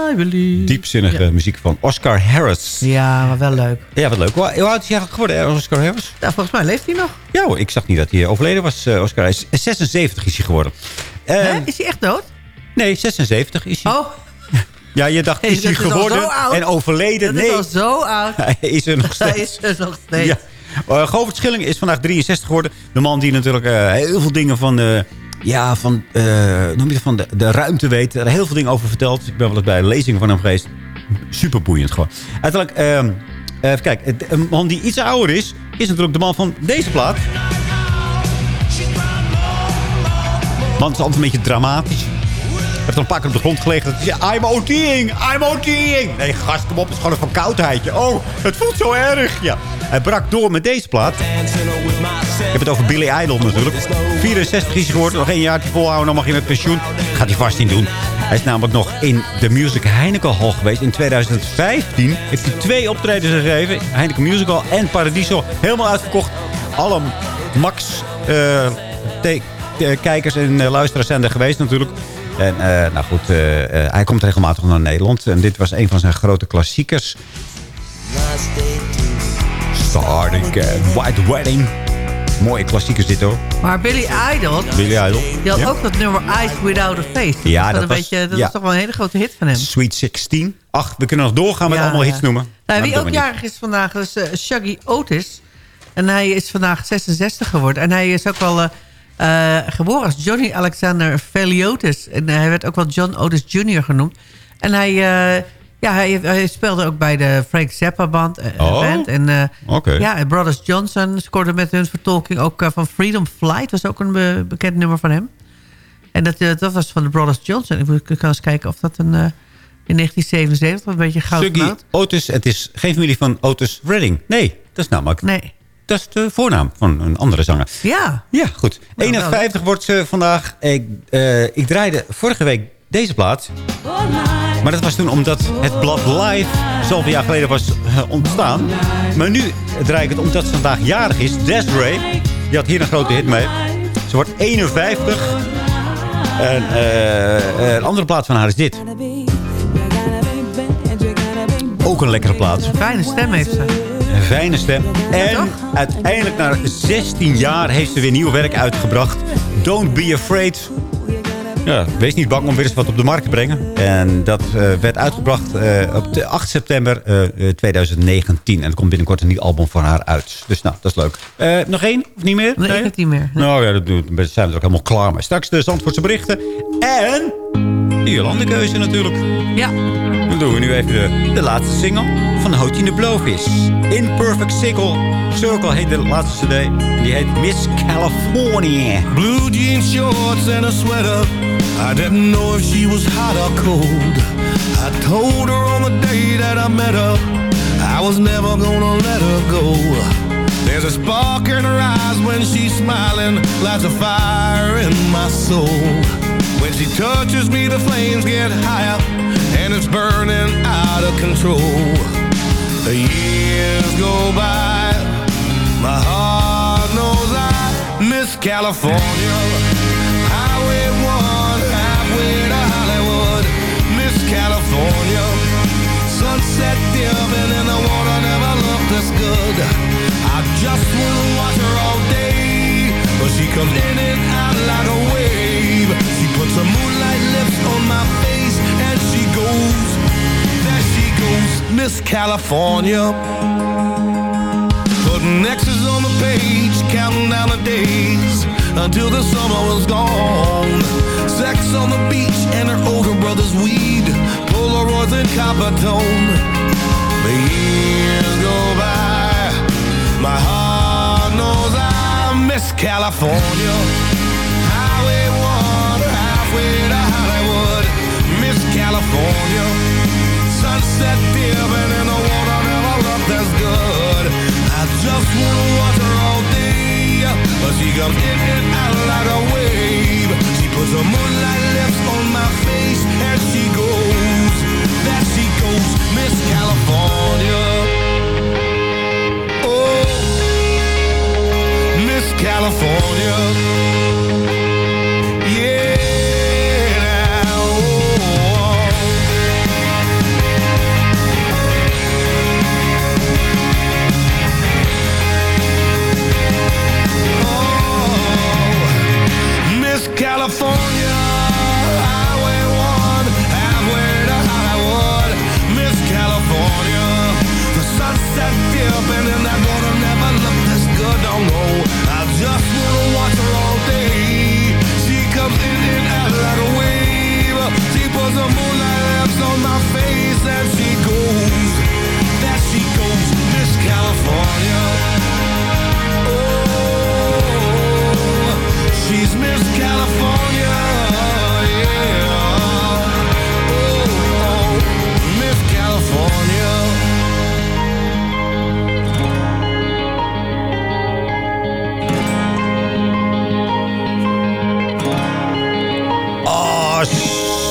[SPEAKER 6] diepzinnige muziek van Oscar Harris.
[SPEAKER 7] Ja, maar wel leuk.
[SPEAKER 6] Ja, wat leuk. Hoe oud is hij eigenlijk geworden, eh, Oscar Harris?
[SPEAKER 7] Ja, volgens mij leeft hij nog.
[SPEAKER 6] Ja hoor, ik zag niet dat hij overleden was, Oscar. Hij is 76 is hij geworden.
[SPEAKER 7] Hè?
[SPEAKER 6] Ehm,
[SPEAKER 7] Is hij echt dood?
[SPEAKER 6] Nee, 76 is hij.
[SPEAKER 7] Oh,
[SPEAKER 6] Ja, je dacht, is hij geworden en overleden?
[SPEAKER 7] dat
[SPEAKER 6] nee,
[SPEAKER 7] is al zo oud. [LAUGHS]
[SPEAKER 6] hij is er nog [LAUGHS]
[SPEAKER 7] Hij
[SPEAKER 6] steeds.
[SPEAKER 7] is er nog steeds.
[SPEAKER 6] Ja. Uh, Govert Schilling is vandaag 63 geworden. De man die natuurlijk eh, heel veel dingen van, eh, ja, van, eh, noem je het, van de, de ruimte weet. Er heel veel dingen over verteld. Ik ben wel eens bij een lezing van hem geweest. Super boeiend gewoon. Uiteindelijk, ehm, even kijken. Een man die iets ouder is, is natuurlijk de man van deze plaat. Man is altijd een beetje dramatisch. Heeft al een paar op de grond gelegen. Dat hij I'm OT'ing, I'm OT'ing. Nee, gast, kom op. Het is gewoon een verkoudheidje. Oh, het voelt zo erg. Ja. Hij brak door met deze plaat. Ik heb het over Billy Idol natuurlijk. 64 is geworden. Nog één jaar volhouden, dan mag je met pensioen. Gaat hij vast niet doen. Hij is namelijk nog in de Music Heineken Hall geweest. In 2015 heeft hij twee optredens gegeven. Heineken Musical en Paradiso. Helemaal uitverkocht. Alle Max eh, eh, kijkers en eh, luisteraars zijn er geweest natuurlijk. En eh, nou goed, eh, eh, hij komt regelmatig naar Nederland. En dit was een van zijn grote klassiekers. Starting Again, White Wedding. Mooie klassiekers dit hoor.
[SPEAKER 7] Maar Billy Idol,
[SPEAKER 6] Billy Idol.
[SPEAKER 7] die had
[SPEAKER 6] Ja.
[SPEAKER 7] ook dat nummer Eyes Without a Face.
[SPEAKER 6] Ja,
[SPEAKER 7] dat,
[SPEAKER 6] dat
[SPEAKER 7] een
[SPEAKER 6] was-
[SPEAKER 7] beetje, dat
[SPEAKER 6] ja.
[SPEAKER 7] is toch wel een hele grote hit van hem.
[SPEAKER 6] Sweet 16. Ach, we kunnen nog doorgaan met
[SPEAKER 7] Ja,
[SPEAKER 6] allemaal hits noemen.
[SPEAKER 7] Nou, wie
[SPEAKER 6] dat
[SPEAKER 7] ook
[SPEAKER 6] niet.
[SPEAKER 7] jarig is vandaag, dat is Shaggy Otis. En hij is vandaag 66 geworden. En hij is ook wel eh, geboren als Johnny Alexander Veliotis. En hij werd ook wel John Otis Jr. genoemd. En hij, eh, ja, hij, hij speelde ook bij de Frank Zappa band. eh,
[SPEAKER 6] Oh,
[SPEAKER 7] band. En, eh. Ja, Brothers Johnson scoorde met hun vertolking ook eh, van Freedom Flight. was ook een be- bekend nummer van hem. En dat, eh, dat was van de Brothers Johnson. Ik moet ik kan eens kijken of dat een... eh, in 1977, een beetje goud goud.
[SPEAKER 6] Otis, het is geen familie van Otis Redding. Nee, dat is namelijk...
[SPEAKER 7] Nee.
[SPEAKER 6] Dat is de voornaam van een andere zanger.
[SPEAKER 7] Ja.
[SPEAKER 6] Ja, goed. 51 wordt ze vandaag. Ik, eh, ik draaide vorige week deze plaat. Maar dat was toen omdat het blad Live zoveel jaar geleden was eh, ontstaan. Maar nu draai ik het omdat ze vandaag jarig is. Desiree, die had hier een grote hit mee. Ze wordt 51. En eh, een andere plaat van haar is dit. Ook een lekkere plaat.
[SPEAKER 7] Fijne stem heeft ze.
[SPEAKER 6] Fijne stem. En uiteindelijk na 16 jaar heeft ze weer nieuw werk uitgebracht. Don't be afraid. Ja, wees niet bang om weer eens wat op de markt te brengen. En dat eh, werd uitgebracht eh, op de 8 september eh, eh, 2019. En er komt binnenkort een nieuw album van haar uit. Dus nou, dat is leuk. Eh, nog één? Of niet meer?
[SPEAKER 7] Nee, ik heb niet meer.
[SPEAKER 6] Nou ja, daar zijn we er ook helemaal klaar mee. Straks de Zandvoortse berichten. En de Jolandekeuze natuurlijk.
[SPEAKER 7] Ja.
[SPEAKER 6] Dan doen we nu even de, de laatste single van Houtje de Blowfish. Imperfect Circle. Circle heet de laatste cd. En die heet Miss California.
[SPEAKER 14] Blue jeans shorts and a sweater. I didn't know if she was hot or cold. I told her on the day that I met her, I was never gonna let her go. There's a spark in her eyes when she's smiling, lights a fire in my soul. When she touches me, the flames get higher, and it's burning out of control. The years go by, my heart knows I miss California. Highway 1, halfway to Hollywood, Miss California. Sunset dipping in the water never looked this good. I just wanna watch her all day, but she comes in and out like a wave. She puts her moonlight lips on my face, and she goes, there she goes, Miss California. Putting X's on the page, counting down the days until the summer was gone. Sex on the beach and her older brother's weed, Polaroids and copper tone. The years go by, my heart knows I miss California. California Sunset dipping in the water never looked as good. I just wanna watch her all day. But she comes in and out like a wave. She puts her moonlight lips on my face And she goes, there she goes, Miss California. Oh, Miss California. the moonlight laps on my
[SPEAKER 6] face and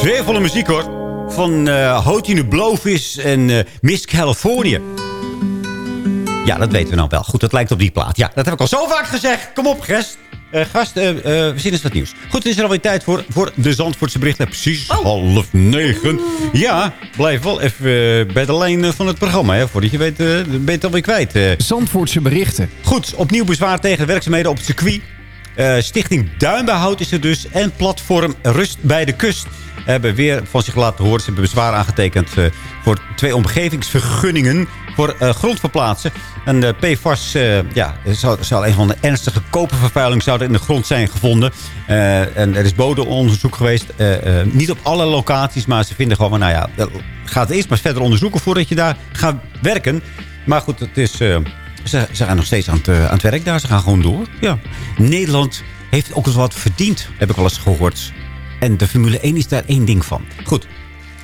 [SPEAKER 6] sfeervolle muziek hoor. Van uh, Hotine Blowfish en eh, Miss California. Ja, dat weten we nou wel. Goed, dat lijkt op die plaat. Ja, dat heb ik al zo vaak gezegd. Kom op, gast. Eh, gast, eh, eh, we zien eens wat nieuws. Goed, het is er alweer tijd voor, voor de Zandvoortse berichten. Precies half negen. Ja, blijf wel even eh, bij de lijn eh, van het programma. Hè, voordat je weet, eh, ben je het alweer kwijt. eh.
[SPEAKER 8] Zandvoortse berichten.
[SPEAKER 6] Goed, opnieuw bezwaar tegen de werkzaamheden op het circuit. Eh, Stichting Duinbehoud is er dus. En platform Rust bij de Kust hebben weer van zich laten horen. Ze hebben bezwaar aangetekend eh, voor twee omgevingsvergunningen voor eh, grondverplaatsen. En de PFAS ja, zou, zou een van de ernstige kopervervuiling zou er in de grond zijn gevonden. En er is bodembonderzoek geweest. niet op alle locaties, maar ze vinden gewoon... Nou ja, ga het eerst maar verder onderzoeken voordat je daar gaat werken. Maar goed, het is... ze, ze gaan nog steeds aan het, eh, aan het werk daar. Ze gaan gewoon door. Ja. Nederland heeft ook eens wat verdiend, heb ik wel eens gehoord. En de Formule 1 is daar één ding van. Goed,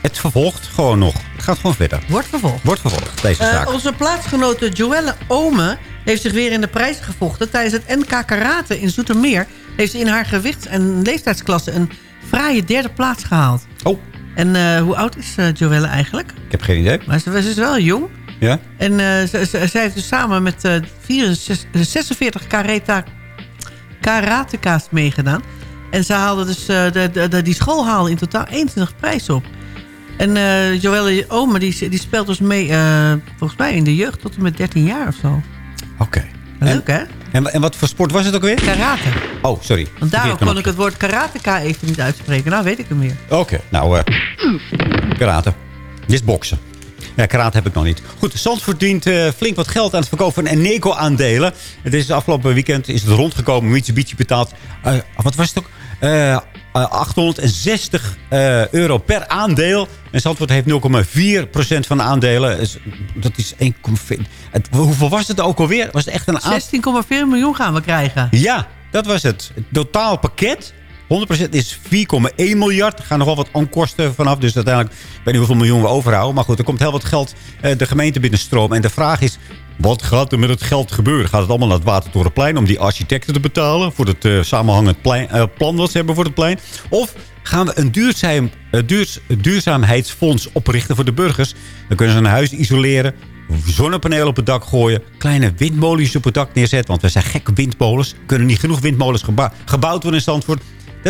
[SPEAKER 6] het vervolgt gewoon nog. Het gaat gewoon verder.
[SPEAKER 7] Wordt vervolgd.
[SPEAKER 6] Wordt vervolgd, deze
[SPEAKER 7] Eh,
[SPEAKER 6] zaak.
[SPEAKER 7] onze plaatsgenote Joelle Ome heeft zich weer in de prijzen gevochten. Tijdens het NK Karate in Zoetermeer heeft ze in haar gewichts- en leeftijdsklasse een fraaie derde plaats gehaald.
[SPEAKER 6] Oh.
[SPEAKER 7] En eh, hoe oud is Joelle eigenlijk?
[SPEAKER 6] Ik heb geen idee.
[SPEAKER 7] Maar ze, ze is wel jong.
[SPEAKER 6] Ja?
[SPEAKER 7] En eh, ze, ze, zij heeft dus samen met eh 64, 46 kareta, karateka's meegedaan. En ze haalde dus, eh, de, de, de- die school haalde in totaal 21 prijzen op. En eh Joelle Ome die, die speelt dus mee, eh, volgens mij in de jeugd tot en met 13 jaar of zo.
[SPEAKER 6] Oké.
[SPEAKER 7] Leuk hè?
[SPEAKER 6] En, en wat voor sport was het ook weer?
[SPEAKER 7] Karate.
[SPEAKER 6] Oh, sorry.
[SPEAKER 7] Want daarom kon ik het woord karateka even niet uitspreken. Nou weet ik hem weer.
[SPEAKER 6] Oké, nou, eh karate. Dit is boksen. Ja, karate heb ik nog niet. Goed, Zandvoort dient eh, flink wat geld aan het verkopen van Eneco-aandelen. Het is afgelopen weekend is het rondgekomen. Mitsubishi betaalt, eh, wat was het ook? Eh, eh, 860 eh, euro per aandeel. En Zandvoort heeft 0,4% van de aandelen. Dus dat is 1,4. Het- Hoeveel was het ook alweer? Was het echt een aandeel?
[SPEAKER 7] 16,4 miljoen gaan we krijgen.
[SPEAKER 6] Ja, dat was het. Het totaal pakket. 100% is 4,1 miljard. Er gaan nog wel wat onkosten vanaf. Dus uiteindelijk, ik weet niet hoeveel miljoen we overhouden. Maar goed, er komt heel wat geld eh, de gemeente binnenstromen. En de vraag is, wat gaat er met het geld gebeuren? Gaat het allemaal naar het Watertorenplein om die architecten te betalen? Voor het eh, samenhangend plein, eh, plan wat ze hebben voor het plein? Of gaan we een duurzaam, duurzaamheidsfonds oprichten voor de burgers? Dan kunnen ze een huis isoleren zonnepanelen op het dak gooien. Kleine windmolens op het dak neerzetten. Want we zijn gekke windmolens. Kunnen niet genoeg windmolens gebouwd worden in Zandvoort.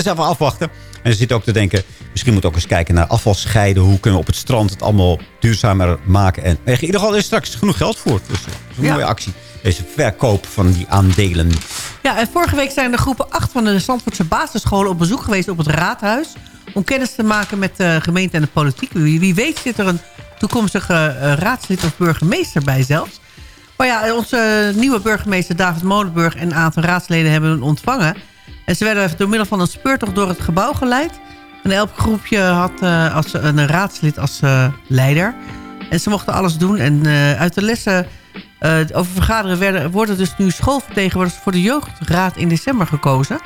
[SPEAKER 6] Dat is even afwachten. En ze zitten ook te denken... Misschien moeten we ook eens kijken naar afvalscheiden. Hoe kunnen we op het strand het allemaal duurzamer maken. En in ieder geval is er straks genoeg geld voor. Dus eh, dat is een
[SPEAKER 7] Ja.
[SPEAKER 6] mooie actie. Deze verkoop van die aandelen.
[SPEAKER 7] Ja, en vorige week zijn de groepen 8 van de Zandvoortse basisscholen op bezoek geweest op het raadhuis. Om kennis te maken met de gemeente en de politiek. Wie, wie weet zit er een toekomstige eh, raadslid of burgemeester bij zelfs. Maar ja, onze nieuwe burgemeester David Molenburg en een aantal raadsleden hebben hem ontvangen. En ze werden door middel van een speurtocht door het gebouw geleid. En elk groepje had eh, als, een raadslid als eh, leider. En ze mochten alles doen. En eh, uit de lessen over vergaderen werden, worden dus nu schoolvertegenwoordigers voor de jeugdraad in december gekozen.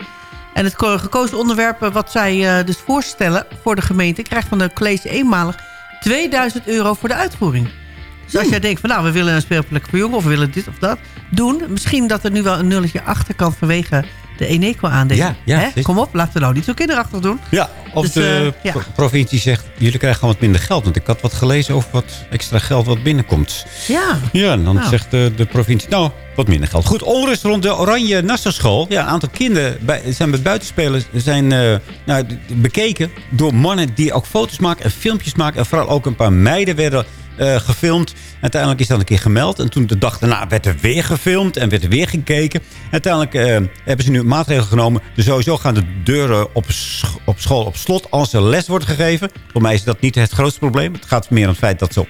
[SPEAKER 7] En het ko- gekozen onderwerp wat zij dus voorstellen voor de gemeente... krijgt van de college eenmalig 2000 euro voor de uitvoering. Dus als jij denkt van nou, we willen een speelplek voor jongeren... of we willen dit of dat doen... misschien dat er nu wel een nulletje achter kan vanwege de Eneco-aandelen.
[SPEAKER 6] Ja, ja,
[SPEAKER 7] Hè?
[SPEAKER 6] dus-
[SPEAKER 7] Kom op, laten we nou niet zo kinderachtig doen.
[SPEAKER 6] Ja, of
[SPEAKER 7] Dus,
[SPEAKER 6] de
[SPEAKER 7] eh, ja.
[SPEAKER 6] pro- provincie zegt... jullie krijgen gewoon wat minder geld. Want ik had wat gelezen over wat extra geld wat binnenkomt.
[SPEAKER 7] Ja.
[SPEAKER 6] Ja, en dan
[SPEAKER 7] Nou.
[SPEAKER 6] zegt de, de provincie, nou, wat minder geld. Goed, onrust rond de Oranje Nassau-school. Ja, een aantal kinderen bij, zijn met buitenspelers zijn eh, nou, bekeken door mannen die ook foto's maken en filmpjes maken. En vooral ook een paar meiden werden eh, gefilmd. Uiteindelijk is dat een keer gemeld. En toen de dag daarna werd er weer gefilmd en werd er weer gekeken. Uiteindelijk eh, hebben ze nu maatregelen genomen. Dus sowieso gaan de deuren op, op school op slot als er les wordt gegeven. Voor mij is dat niet het grootste probleem. Het gaat meer om het feit dat ze op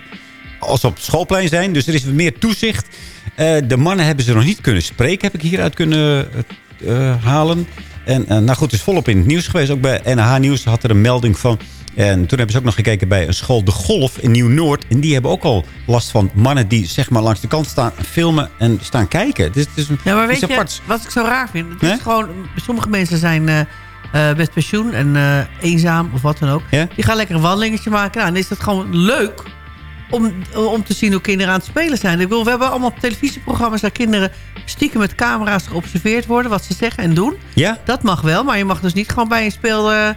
[SPEAKER 6] als op schoolplein zijn. Dus er is meer toezicht. Eh, de mannen hebben ze nog niet kunnen spreken, heb ik hieruit kunnen halen. En nou goed, het is volop in het nieuws geweest. Ook bij NH Nieuws had er een melding van En toen hebben ze ook nog gekeken bij een school De Golf in Nieuw-Noord. En die hebben ook al last van mannen die zeg maar langs de kant staan filmen en staan kijken. Het is, het is,
[SPEAKER 7] Ja, maar weet je, wat ik zo raar vind? Het is gewoon, sommige mensen zijn eh, eh, met pensioen en eh, eenzaam of wat dan ook.
[SPEAKER 6] Ja?
[SPEAKER 7] Die gaan lekker een wandelingetje maken. Nou, dan is het gewoon leuk om, om te zien hoe kinderen aan het spelen zijn. Ik bedoel, we hebben allemaal televisieprogramma's waar kinderen stiekem met camera's geobserveerd worden. Wat ze zeggen en doen.
[SPEAKER 6] Ja?
[SPEAKER 7] Dat mag wel, maar je mag dus niet gewoon bij een speel, eh,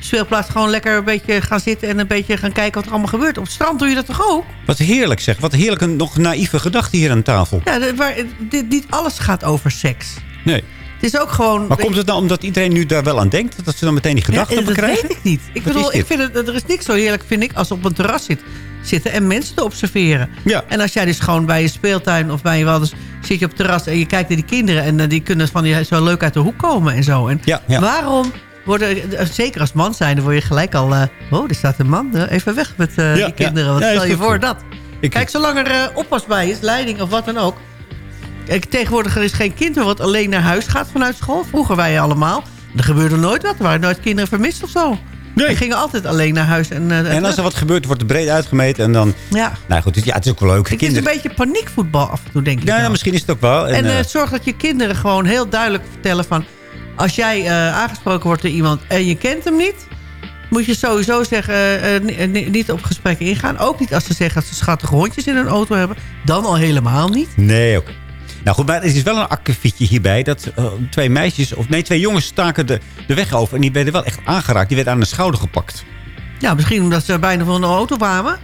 [SPEAKER 7] speelplaats gewoon lekker een beetje gaan zitten en een beetje gaan kijken wat er allemaal gebeurt. Op het strand doe je dat toch ook?
[SPEAKER 6] Wat heerlijk zeg. Wat heerlijk een nog naïeve gedachte hier aan tafel.
[SPEAKER 7] Ja, waar, dit, niet alles gaat over seks.
[SPEAKER 6] Nee.
[SPEAKER 7] Het is ook gewoon...
[SPEAKER 6] Maar komt het nou omdat iedereen nu daar wel aan denkt? Dat ze dan meteen die gedachten
[SPEAKER 7] Ja,
[SPEAKER 6] hebben
[SPEAKER 7] dat
[SPEAKER 6] krijgen?
[SPEAKER 7] weet ik niet. Ik
[SPEAKER 6] Wat
[SPEAKER 7] bedoel, ik vind het, er is niks zo heerlijk, vind ik, als op een terras zit, zitten en mensen te observeren.
[SPEAKER 6] Ja.
[SPEAKER 7] En als jij dus gewoon bij je speeltuin of bij je wat, dus zit je op het terras en je kijkt naar die kinderen en eh, die kunnen van die zo leuk uit de hoek komen en zo. En
[SPEAKER 6] Ja, ja.
[SPEAKER 7] waarom worden, eh, zeker als man zijn, dan word je gelijk al, eh, oh, er staat een man, eh, even weg met
[SPEAKER 6] Ja,
[SPEAKER 7] die kinderen. Wat
[SPEAKER 6] ja.
[SPEAKER 7] Stel je voor
[SPEAKER 6] zo.
[SPEAKER 7] dat?
[SPEAKER 6] Ik-
[SPEAKER 7] Kijk, zolang er oppas bij is, leiding of wat dan ook. Kijk, tegenwoordig er is geen kind meer wat alleen naar huis gaat vanuit school. Vroeger wij allemaal. Er gebeurde nooit wat. Er waren nooit kinderen vermist of zo.
[SPEAKER 6] Nee.
[SPEAKER 7] Die gingen altijd alleen naar huis. En,
[SPEAKER 6] En als er wat gebeurt, wordt het breed uitgemeten. En dan...
[SPEAKER 7] Ja.
[SPEAKER 6] Nou goed, het, ja, het is ook leuk.
[SPEAKER 7] Het is een beetje paniekvoetbal af en toe, denk ik.
[SPEAKER 6] Ja, misschien is het ook wel. En,
[SPEAKER 7] En zorg dat je kinderen gewoon heel duidelijk vertellen van... als jij eh, aangesproken wordt door iemand en je kent hem niet... moet je sowieso zeggen, eh, eh, ni- ni- niet op gesprek ingaan. Ook niet als ze zeggen dat ze schattige hondjes in hun auto hebben. Dan al helemaal niet.
[SPEAKER 6] Nee, oké. Nou goed, maar er is wel een akkefietje hierbij. Dat twee meisjes, of nee, twee jongens staken de, de weg over. En die werden wel echt aangeraakt. Die werden aan de schouder gepakt.
[SPEAKER 7] Ja, misschien omdat ze bijna van de auto kwamen.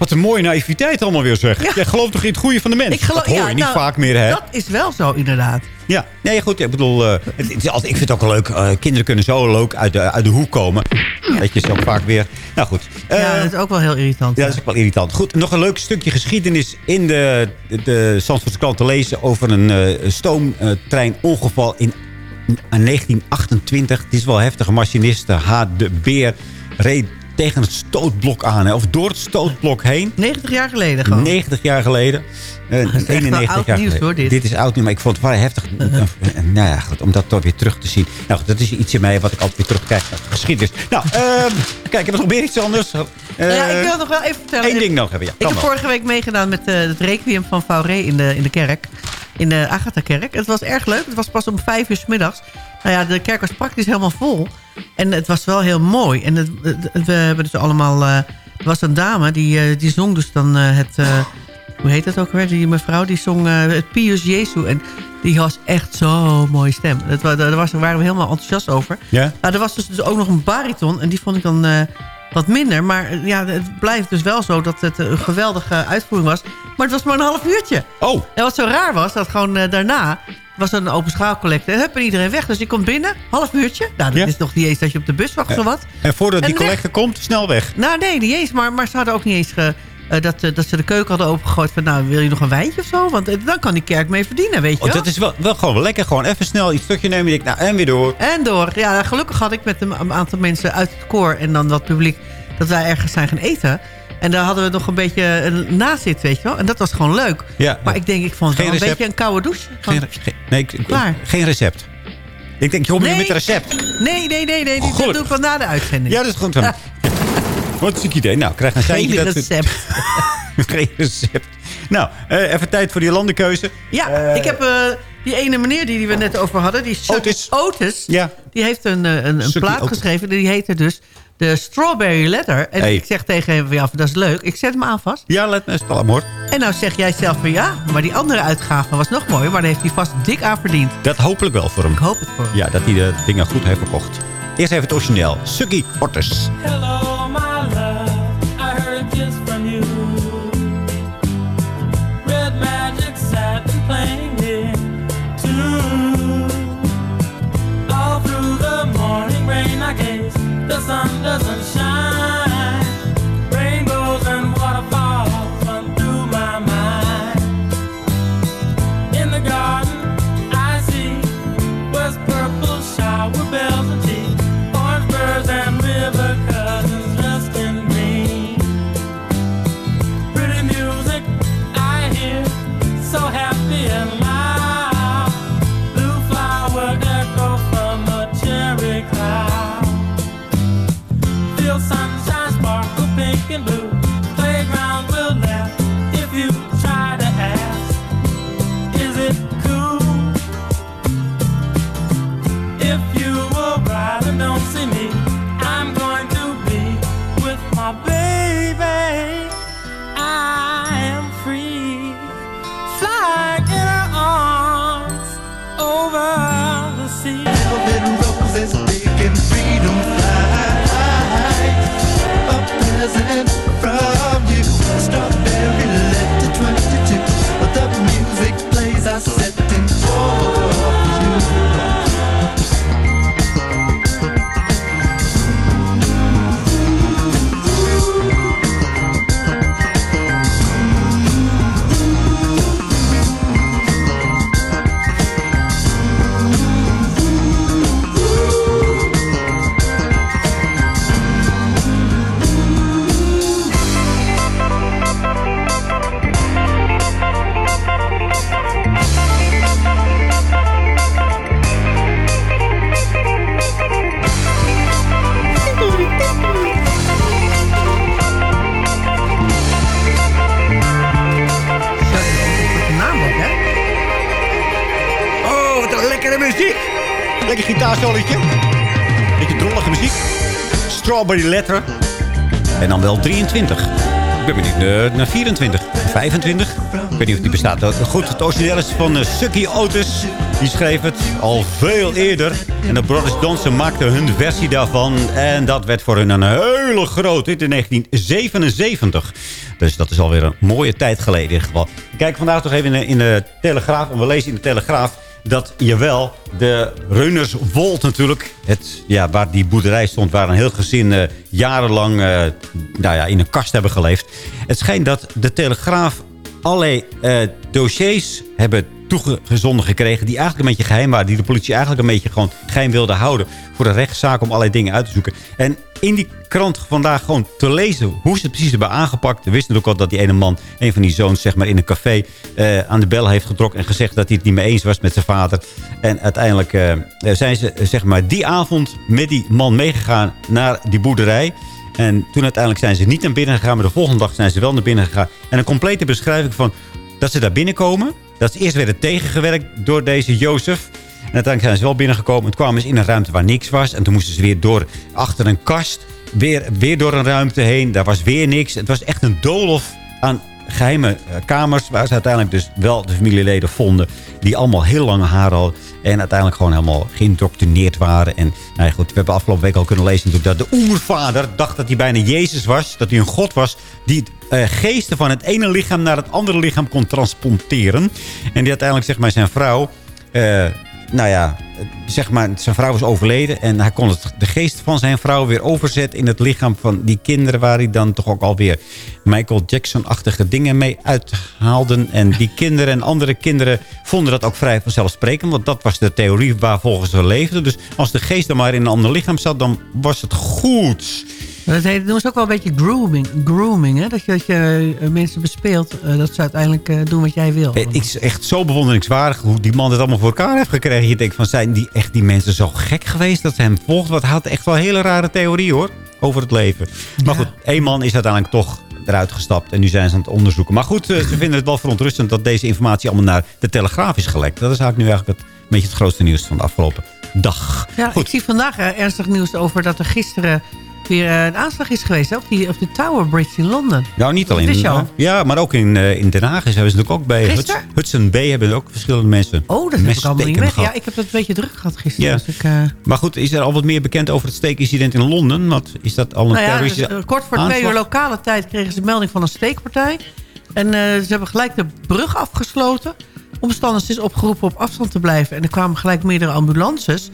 [SPEAKER 6] Wat een mooie naïviteit allemaal weer zeg. Jij gelooft toch in het goede van de mens?
[SPEAKER 7] Ik geloof-
[SPEAKER 6] dat hoor je
[SPEAKER 7] ja,
[SPEAKER 6] niet
[SPEAKER 7] nou,
[SPEAKER 6] vaak meer, hè?
[SPEAKER 7] Dat is wel zo, inderdaad.
[SPEAKER 6] Ja, nee, goed. Ik bedoel, eh, het, ik vind het ook wel leuk. eh, kinderen kunnen zo leuk uit de, uit de hoek komen. Dat je zo vaak weer... Nou goed.
[SPEAKER 7] ja,
[SPEAKER 6] Eh,
[SPEAKER 7] dat is ook wel heel irritant.
[SPEAKER 6] Ja, dat is ook wel irritant. Goed, nog een leuk stukje geschiedenis in de, de, Zandvoortse krant te lezen... over een stoomtreinongeval in, in 1928. Het is wel heftig. Een machinist, H. de Beer, reed tegen het stootblok aan. Hè, of door het stootblok heen.
[SPEAKER 7] 90 jaar geleden gewoon.
[SPEAKER 6] 90 jaar geleden. Eh,
[SPEAKER 7] Dat is echt wel
[SPEAKER 6] 91
[SPEAKER 7] oud
[SPEAKER 6] jaar
[SPEAKER 7] nieuws,
[SPEAKER 6] geleden.
[SPEAKER 7] hoor, dit.
[SPEAKER 6] is oud nieuws, maar ik vond het wel heftig. Eh, [LAUGHS] nou ja, goed, om dat toch weer terug te zien. Nou, dat is iets in mij wat ik altijd weer terugkrijg naar de geschiedenis. Nou, ehm, kijk, heb ik nog meer iets anders? Eh,
[SPEAKER 7] ja, ik wil nog wel even vertellen.
[SPEAKER 6] Eén ding nog hebben, ja.
[SPEAKER 7] Ik heb
[SPEAKER 6] wel.
[SPEAKER 7] vorige week meegedaan met eh, het requiem van Fauré in de, in de kerk. In de Agatha-kerk. Het was erg leuk. Het was pas om vijf uur s middags. Nou ja, de kerk was praktisch helemaal vol. En het was wel heel mooi. En het, het- we hebben dus allemaal... eh, er was een dame, die, eh, die zong dus dan eh, het... hoe heet dat ook weer? Die mevrouw, die zong het Pius Jezu. En die was echt zo'n mooie stem. Dat, daar was, daar waren we helemaal enthousiast over.
[SPEAKER 6] Ja?
[SPEAKER 7] Nou, er was dus, dus ook nog een bariton. En die vond ik dan wat minder. Maar eh, ja, het blijft dus wel zo dat het een geweldige uitvoering was. Maar het was maar een half uurtje.
[SPEAKER 6] Oh.
[SPEAKER 7] En wat zo raar was, dat gewoon eh, daarna was een open schaalcollecte. En hup, en iedereen weg. Dus je komt binnen, half uurtje. Nou, dat
[SPEAKER 6] Ja.
[SPEAKER 7] is nog niet eens dat je op de bus wacht, zo wat.
[SPEAKER 6] En voordat die
[SPEAKER 7] En
[SPEAKER 6] collecte komt, snel weg.
[SPEAKER 7] Nou, nee, niet eens. Maar, maar ze hadden ook niet eens... Ge, eh, dat, eh, dat ze de keuken hadden opengegooid van... nou, wil je nog een wijntje of zo? Want eh, dan kan die kerk mee verdienen, weet je
[SPEAKER 6] Oh, dat is wel, wel gewoon lekker. Gewoon even snel iets stukje nemen. Ik, nou, en weer door.
[SPEAKER 7] En door. Ja, gelukkig had ik met een, een aantal mensen uit het koor... en dan wat publiek, dat wij ergens zijn gaan eten. En daar hadden we nog een beetje een nazit, weet je wel. En dat was gewoon leuk.
[SPEAKER 6] Ja.
[SPEAKER 7] Maar ik denk, ik vond het wel een beetje een koude douche.
[SPEAKER 6] Geen, nee, ik-
[SPEAKER 7] Klaar.
[SPEAKER 6] geen recept. Ik denk, je komt
[SPEAKER 7] Nee.
[SPEAKER 6] met een recept.
[SPEAKER 7] Nee, nee, nee, nee. Die,
[SPEAKER 6] Goed.
[SPEAKER 7] dat doe ik wel na de uitzending.
[SPEAKER 6] Ja, dat is goed. zo. [LAUGHS] Wat een ziek idee. Nou, krijg een
[SPEAKER 7] Geen
[SPEAKER 6] dat-
[SPEAKER 7] recept. [LAUGHS]
[SPEAKER 6] geen recept. Nou, eh, even tijd voor die landenkeuze.
[SPEAKER 7] Ja,
[SPEAKER 6] Eh,
[SPEAKER 7] ik heb eh, die ene meneer die, die we net over hadden. Die Chuck
[SPEAKER 6] Otis.
[SPEAKER 7] Otis.
[SPEAKER 6] Ja.
[SPEAKER 7] Die heeft een, een, een plaat
[SPEAKER 6] Otis.
[SPEAKER 7] geschreven. Die heette dus de Strawberry Letter. En
[SPEAKER 6] Hey.
[SPEAKER 7] ik zeg tegen hem, van, ja, dat is leuk. Ik zet hem aan vast.
[SPEAKER 6] Ja, let me stel hoor.
[SPEAKER 7] En nou zeg jij zelf van ja, maar die andere uitgave was nog mooi. Maar daar heeft hij vast dik aan verdiend.
[SPEAKER 6] Dat hopelijk wel voor hem.
[SPEAKER 7] Ik hoop het voor hem.
[SPEAKER 6] Ja, dat hij de dingen goed heeft verkocht. Eerst even het origineel. Suggy Otters.
[SPEAKER 15] Hello, my
[SPEAKER 14] Strawberry Letter.
[SPEAKER 6] En dan wel 23. Ik ben benieuwd naar, naar 24. 25. Ik weet niet of die bestaat. Goed, het origineel is van uh, Sucky Otis. Die schreef het al veel eerder. En de Brothers Johnson maakten hun versie daarvan. En dat werd voor hun een hele grote hit in 1977. Dus dat is alweer een mooie tijd geleden in ieder geval. Kijk vandaag toch even in de, Telegraaf. We lezen in de Telegraaf dat, jawel, de Runnerswold natuurlijk... Het, ja, waar die boerderij stond, waar een heel gezin eh, jarenlang eh, nou ja, in een kast hebben geleefd. Het schijnt dat de Telegraaf allerlei eh, dossiers hebben toegezonden gekregen... die eigenlijk een beetje geheim waren. Die de politie eigenlijk een beetje gewoon geheim wilde houden... voor de rechtszaak om allerlei dingen uit te zoeken. En in die krant vandaag gewoon te lezen hoe ze het precies hebben aangepakt. We wisten ook al dat die ene man, een van die zoons, zeg maar in een café eh, aan de bel heeft getrokken en gezegd dat hij het niet mee eens was met zijn vader. En uiteindelijk eh, zijn ze zeg maar die avond met die man meegegaan naar die boerderij. En toen uiteindelijk zijn ze niet naar binnen gegaan, maar de volgende dag zijn ze wel naar binnen gegaan. En een complete beschrijving van dat ze daar binnenkomen. Dat ze eerst werden tegengewerkt door deze Jozef. En uiteindelijk zijn ze wel binnengekomen. En kwamen ze in een ruimte waar niks was. En toen moesten ze weer door achter een kast. Weer, weer door een ruimte heen. Daar was weer niks. Het was echt een doolhof aan geheime eh, kamers. Waar ze uiteindelijk dus wel de familieleden vonden. Die allemaal heel lange haar hadden. En uiteindelijk gewoon helemaal geïndoctrineerd waren. En nou ja, goed, we hebben afgelopen week al kunnen lezen dat de oervader dacht dat hij bijna Jezus was. Dat hij een god was die eh, geesten van het ene lichaam naar het andere lichaam kon transporteren. En die uiteindelijk zeg maar zijn vrouw... eh, nou ja, zeg maar, zijn vrouw was overleden. En hij kon het, de geest van zijn vrouw weer overzetten in het lichaam van die kinderen... waar hij dan toch ook alweer Michael Jackson-achtige dingen mee uithaalde. En die [LAUGHS] kinderen en andere kinderen vonden dat ook vrij vanzelfsprekend. Want dat was de theorie waar volgens ze leefden. Dus als de geest dan maar in een ander lichaam zat, dan was het goed.
[SPEAKER 7] Dat heet, ze ook wel een beetje grooming. grooming hè? Dat je, dat je eh, mensen bespeelt. eh, dat ze uiteindelijk eh, doen wat jij wil.
[SPEAKER 6] Het is echt zo bewonderingswaardig hoe die man het allemaal voor elkaar heeft gekregen. Je denkt van, zijn die echt die mensen zo gek geweest dat ze hem? Want hij had echt wel een hele rare theorie hoor, over het leven. Maar goed, één man is uiteindelijk toch eruit gestapt. En nu zijn ze aan het onderzoeken. Maar goed, ze vinden het wel verontrustend dat deze informatie allemaal naar de Telegraaf is gelekt. Dat is eigenlijk nu eigenlijk het, een beetje het grootste nieuws van de afgelopen dag.
[SPEAKER 7] Ja, ik zie vandaag ernstig nieuws over dat er gisteren weer eh, een aanslag is geweest. Hè, op, die, op de Tower Bridge in Londen.
[SPEAKER 6] Nou, niet alleen.
[SPEAKER 7] Jou.
[SPEAKER 6] Ja, maar ook in, eh, in Den Haag is hebben ze natuurlijk ook bij
[SPEAKER 7] Gisteren?
[SPEAKER 6] Hudson Bay hebben ook verschillende mensen.
[SPEAKER 7] Oh, dat heb ik allemaal niet mee. Ja, ik heb dat een beetje druk gehad gisteren.
[SPEAKER 6] Ja.
[SPEAKER 7] Dus ik, eh,
[SPEAKER 6] Maar goed, is er al wat meer bekend over het steekincident in Londen? Wat is dat al een
[SPEAKER 7] nou ja,
[SPEAKER 6] terroristische
[SPEAKER 7] dus, kort voor twee uur lokale tijd kregen ze melding van een steekpartij. En ze hebben gelijk de brug afgesloten. Omstanders is opgeroepen op afstand te blijven. En er kwamen gelijk meerdere ambulances.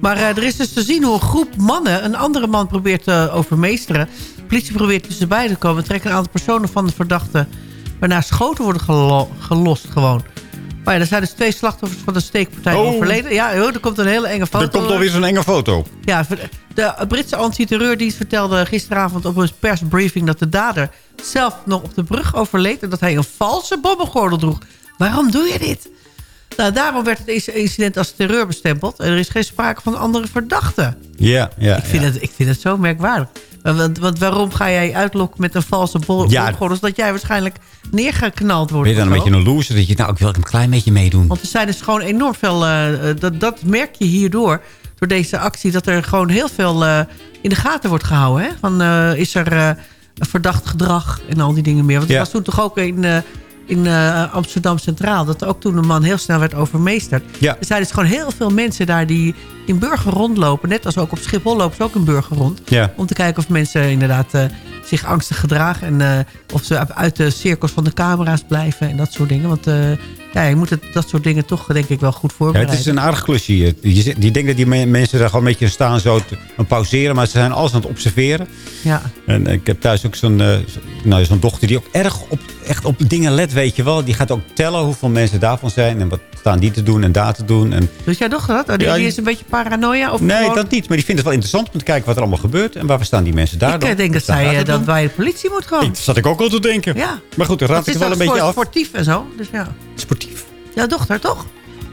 [SPEAKER 7] Maar eh, er is dus te zien hoe een groep mannen een andere man probeert te overmeesteren. De politie probeert tussen beiden te komen. Trekken een aantal personen van de verdachte. Waarna schoten worden gelo- gelost gewoon. Maar ja, er zijn dus twee slachtoffers van de steekpartij
[SPEAKER 6] Oh.
[SPEAKER 7] overleden. Ja, joh, er komt een hele enge foto.
[SPEAKER 6] Er komt alweer zo'n enge foto.
[SPEAKER 7] Ja, de Britse antiterreurdienst vertelde gisteravond op een persbriefing... dat de dader zelf nog op de brug overleed... en dat hij een valse bommengordel droeg. Waarom doe je dit? Nou, daarom werd het incident als terreur bestempeld... en er is geen sprake van andere verdachten.
[SPEAKER 6] Ja, ja.
[SPEAKER 7] Ik vind, het, ik vind het zo merkwaardig. Want, want waarom ga jij uitlokken met een valse bol?
[SPEAKER 15] Ja.
[SPEAKER 7] Dat jij waarschijnlijk neergeknald wordt.
[SPEAKER 15] Ben je dan een beetje een loser? Dat je, nou, ik wil een klein beetje meedoen.
[SPEAKER 7] Want er zijn dus gewoon enorm veel... eh, eh, dat, dat merk je hierdoor, door deze actie... dat er gewoon heel veel eh, in de gaten wordt gehouden. Hè? Van, is er verdacht gedrag en al die dingen meer. Want
[SPEAKER 15] Ja.
[SPEAKER 7] ik was toen toch ook in, in eh, Amsterdam Centraal... dat ook toen een man heel snel werd overmeesterd.
[SPEAKER 15] Ja.
[SPEAKER 7] Er zijn dus gewoon heel veel mensen daar die in burger rondlopen. Net als ook op Schiphol lopen ze ook een burger rond.
[SPEAKER 15] Ja.
[SPEAKER 7] Om te kijken of mensen inderdaad eh, zich angstig gedragen. En eh, of ze uit de cirkels van de camera's blijven en dat soort dingen. Want ja, je moet het, dat soort dingen toch denk ik wel goed
[SPEAKER 15] Ja,
[SPEAKER 7] voorbereiden.
[SPEAKER 15] het is een aardig klusje. Je, die denkt dat die me- mensen daar gewoon een beetje staan zo te aan pauzeren. Maar ze zijn alles aan het observeren.
[SPEAKER 7] Ja.
[SPEAKER 15] En ik heb thuis ook zo'n eh, zo- nou, zo'n dochter die ook erg op, echt op dingen let, weet je wel. Die gaat ook tellen hoeveel mensen daarvan zijn. En wat staan die te doen en daar te doen. En,
[SPEAKER 7] Dus jij dochter dat? Oh, die,
[SPEAKER 15] Ja,
[SPEAKER 7] die
[SPEAKER 15] die-
[SPEAKER 7] is een beetje paranoia? Of
[SPEAKER 15] nee,
[SPEAKER 7] gewoon-
[SPEAKER 15] dat niet. Maar die vindt het wel interessant om te kijken wat er allemaal gebeurt. En waar staan die mensen daar
[SPEAKER 7] Ik
[SPEAKER 15] dan?
[SPEAKER 7] eh, denk dat zij eh, dat bij de politie moet komen.
[SPEAKER 15] Dat zat ik ook al te denken.
[SPEAKER 7] Ja.
[SPEAKER 15] Maar goed, dan raad ik het wel een beetje af.
[SPEAKER 7] sportief en zo. Dus ja.
[SPEAKER 15] Sportief?
[SPEAKER 7] Ja, dochter, toch?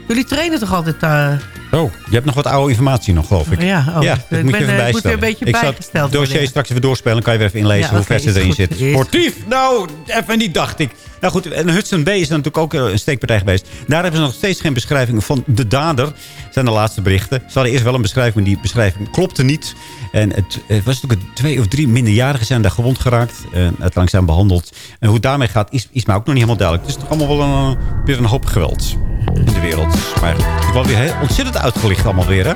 [SPEAKER 7] Jullie trainen toch altijd... eh,
[SPEAKER 15] Oh, je hebt nog wat oude informatie nog, geloof ik.
[SPEAKER 7] Ja, oh,
[SPEAKER 15] ja
[SPEAKER 7] ik
[SPEAKER 15] dat
[SPEAKER 7] ben,
[SPEAKER 15] moet je
[SPEAKER 7] eh,
[SPEAKER 15] even
[SPEAKER 7] moet weer een beetje
[SPEAKER 15] ik
[SPEAKER 7] bijgesteld
[SPEAKER 15] het dossier straks even doorspelen. Dan kan je weer even inlezen
[SPEAKER 7] Ja,
[SPEAKER 15] hoe ver ze erin
[SPEAKER 7] goed.
[SPEAKER 15] zit.
[SPEAKER 7] Is-
[SPEAKER 15] Sportief! Nou, even niet, dacht ik. Nou goed, en Hudson Bay is natuurlijk ook eh, een steekpartij geweest. Daar hebben ze nog steeds geen beschrijving van de dader. Dat zijn de laatste berichten. Ze hadden eerst wel een beschrijving, maar die beschrijving klopte niet. En het, het was natuurlijk twee of drie minderjarigen zijn daar gewond geraakt. En het langzaam behandeld. En hoe het daarmee gaat, is, is mij ook nog niet helemaal duidelijk. Het is toch allemaal wel een, weer een hoop geweld in de wereld. Maar is wel weer ontzettend uitgelicht allemaal weer, hè?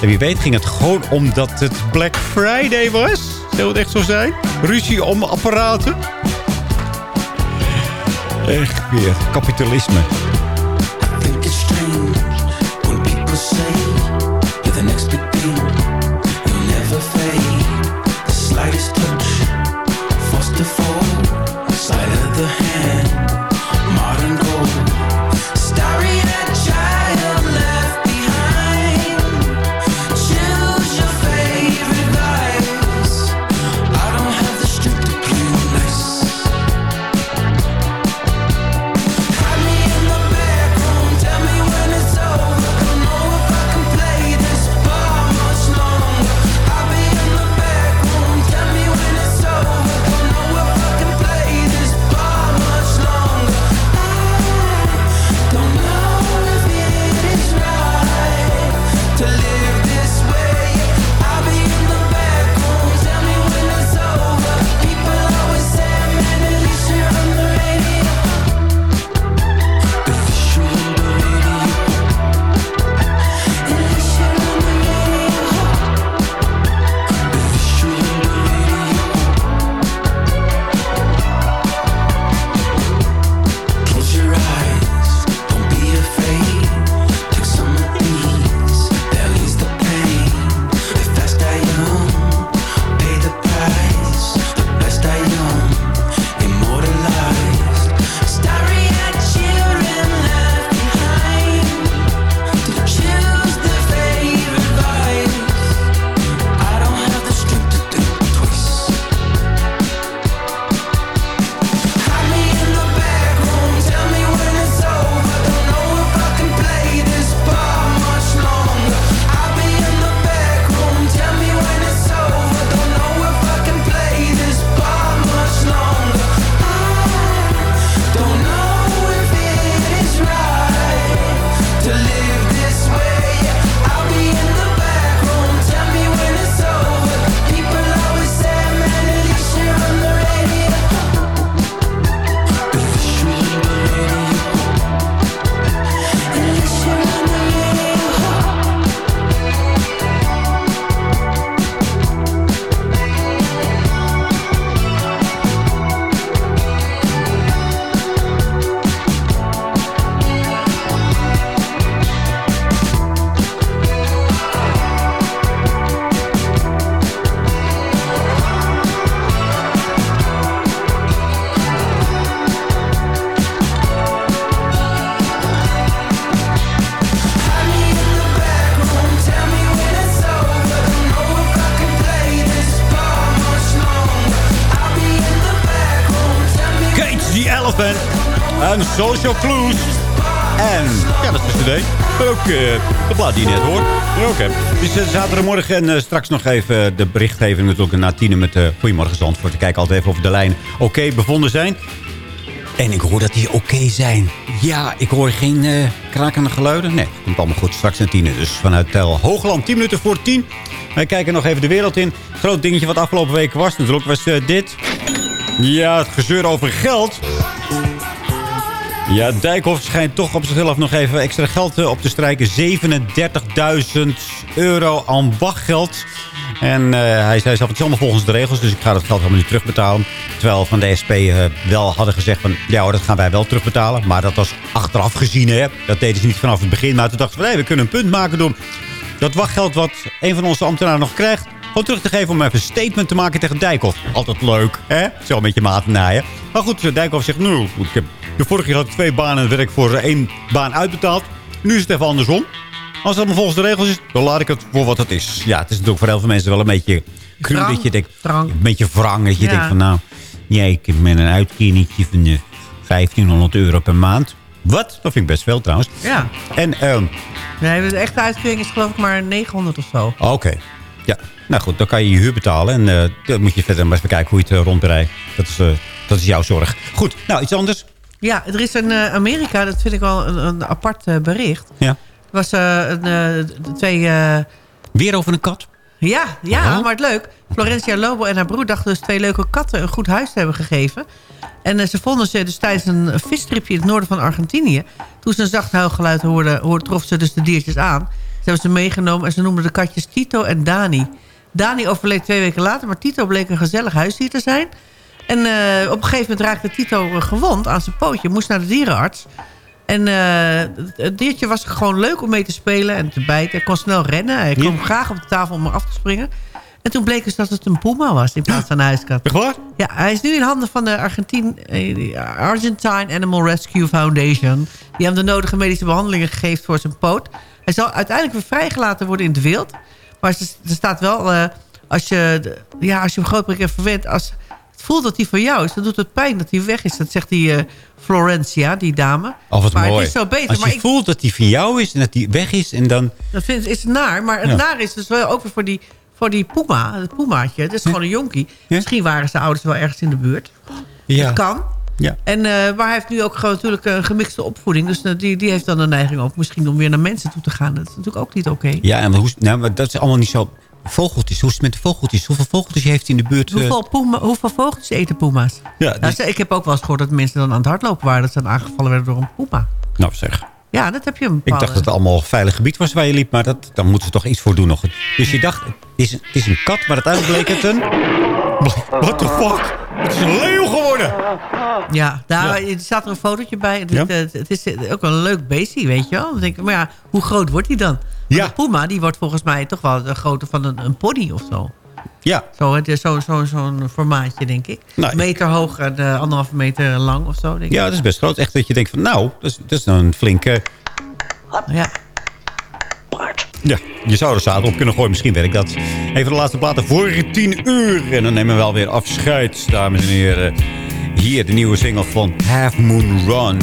[SPEAKER 15] En wie weet ging het gewoon omdat het Black Friday was. Zou het echt zo zijn? Ruzie om apparaten? Echt weer. Kapitalisme. En ja, dat is de
[SPEAKER 6] Ook eh, de plaat die net hoort. Oké. Het is eh, zaterdagmorgen en eh, straks nog even de berichtgeving natuurlijk na tienen met uh, Goedemorgen Zandvoort. Te kijken altijd even of de lijnen oké bevonden zijn. En ik hoor dat die oké zijn. Ja, ik hoor geen uh, krakende geluiden. Nee, het komt allemaal goed. Straks naar tienen. Dus vanuit Tel Hoogland, 10 minuten voor 10. Wij kijken nog even de wereld in. Groot dingetje wat afgelopen week was natuurlijk was dit. Ja, het gezeur over geld. Ja, Dijkhoff schijnt toch op zichzelf nog even extra geld op te strijken. 37.000 euro aan wachtgeld. En uh, hij zei zelf, het is allemaal volgens de regels, dus ik ga dat geld helemaal niet terugbetalen. Terwijl van de SP uh, wel hadden gezegd van, ja hoor, dat gaan wij wel terugbetalen. Maar dat was achteraf gezien, hè. Dat deden ze niet vanaf het begin. Maar toen dachten we, nee, we kunnen een punt maken door dat wachtgeld wat een van onze ambtenaren nog krijgt... gewoon terug te geven om even een statement te maken tegen Dijkhoff. Altijd leuk, hè? Zo een beetje maat naaien. Maar goed, Dijkhoff zegt, nou, ik heb de vorige keer had ik twee banen werk voor één baan uitbetaald. Nu is het even andersom. Als het allemaal volgens de regels is, dan laat ik het voor wat het is. Ja, het is natuurlijk voor heel veel mensen wel een beetje cru. Dat je denkt. Een beetje wrang. Dat je
[SPEAKER 7] Ja.
[SPEAKER 6] denkt van nou, ja, ik heb met een uitkeringetje van eh, 1500 euro per maand. Wat? Dat vind ik best veel trouwens.
[SPEAKER 7] Ja.
[SPEAKER 6] En, ehm
[SPEAKER 7] Nee, de echte uitkering is geloof ik maar 900 of zo.
[SPEAKER 6] oké. Ja, nou goed, dan kan je je huur betalen. En eh, dan moet je verder maar eens bekijken hoe je het uh, rondbereidt. Dat is, eh, dat is jouw zorg. Goed, nou iets anders.
[SPEAKER 7] Ja, er is in eh, Amerika, dat vind ik wel een, een apart eh, bericht.
[SPEAKER 6] Ja.
[SPEAKER 7] Er was eh, een, eh, twee... eh,
[SPEAKER 6] Weer over een kat?
[SPEAKER 7] Ja, ja
[SPEAKER 6] Aha.
[SPEAKER 7] maar het leuk. Florencia Lobo en haar broer dachten dus twee leuke katten een goed huis te hebben gegeven. En eh, ze vonden ze dus tijdens een vistripje in het noorden van Argentinië. Toen ze een zacht huilgeluid hoorden, hoorden trof ze dus de diertjes aan. Ze hebben ze meegenomen en ze noemden de katjes Tito en Dani. Dani overleed twee weken later, maar Tito bleek een gezellig huisdier te zijn. En eh, op een gegeven moment raakte Tito gewond aan zijn pootje. Moest naar de dierenarts. En eh, het- diertje was gewoon leuk om mee te spelen en te bijten. Hij kon snel rennen. Hij kwam graag op de tafel om eraf te springen. En toen bleek dus dat het een puma was in plaats van een huiskat.
[SPEAKER 6] Echt waar?
[SPEAKER 7] Ja, hij is nu in handen van de Argentine, eh, Argentine Animal Rescue Foundation. Die hem de nodige medische behandelingen geeft voor zijn poot. Hij zal uiteindelijk weer vrijgelaten worden in het wild. Maar er staat wel, eh, als, je, de- ja, als je hem grootbrengt en verwendt... Als het voelt dat hij voor jou is, dan doet het pijn dat hij weg is. Dat zegt die eh, Florencia, die dame.
[SPEAKER 6] Of wat
[SPEAKER 7] maar
[SPEAKER 6] mooi.
[SPEAKER 7] het is zo beter.
[SPEAKER 6] Als
[SPEAKER 7] maar
[SPEAKER 6] je
[SPEAKER 7] ik,
[SPEAKER 6] voelt dat die van jou is en dat die weg is en dan...
[SPEAKER 7] dat vind, is het naar. Maar het
[SPEAKER 6] Ja.
[SPEAKER 7] naar is dus wel ook weer voor die, voor die puma, het pumaatje. Het is gewoon een jonkie. Misschien waren zijn ouders wel ergens in de buurt.
[SPEAKER 6] Ja.
[SPEAKER 7] Het kan.
[SPEAKER 6] Ja.
[SPEAKER 7] En, eh, maar hij heeft nu ook gewoon natuurlijk een gemixte opvoeding. Dus eh, die, die heeft dan de neiging ook misschien om weer naar mensen toe te gaan. Dat is natuurlijk ook niet oké.
[SPEAKER 6] Ja, en hoe, nou, maar dat is allemaal niet zo... Vogeltjes, hoe is het met de vogeltjes? Hoeveel vogeltjes heeft hij in de buurt? eh?
[SPEAKER 7] Hoeveel, puma, hoeveel vogeltjes eten puma's?
[SPEAKER 6] Ja,
[SPEAKER 7] Nou, ik heb ook wel eens gehoord dat mensen dan aan het hardlopen waren. Dat ze dan aangevallen werden door een puma.
[SPEAKER 6] Nou zeg.
[SPEAKER 7] Ja, dat heb je een
[SPEAKER 6] Ik dacht dat het allemaal veilig gebied was waar je liep. Maar dat, daar moeten ze toch iets voor doen nog. Dus je dacht, het is, het is een kat. Maar uiteindelijk bleek het een... What the fuck? Het is een leeuw geworden.
[SPEAKER 7] Ja, daar er staat er een fotootje bij. Het,
[SPEAKER 6] Ja?
[SPEAKER 7] het, het is ook een leuk beestje, weet je wel. Dan denk ik, maar ja, hoe groot wordt hij dan? Want
[SPEAKER 6] Ja.
[SPEAKER 7] Puma, die wordt volgens mij toch wel de grootte van een, een pony of zo.
[SPEAKER 6] Ja.
[SPEAKER 7] Zo, het is zo- zo- Zo'n formaatje, denk ik. Een meter hoog en eh, anderhalve meter lang of zo, denk ik.
[SPEAKER 6] Ja, dat is best groot. Echt dat je denkt van, nou, dat is, dat is een flinke...
[SPEAKER 7] Ja.
[SPEAKER 6] Ja, je zou er zaad op kunnen gooien. Misschien werkt dat. Even de laatste platen voor 10 uur. En dan nemen we wel weer afscheid, dames en heren. Hier de nieuwe single van Half Moon Run.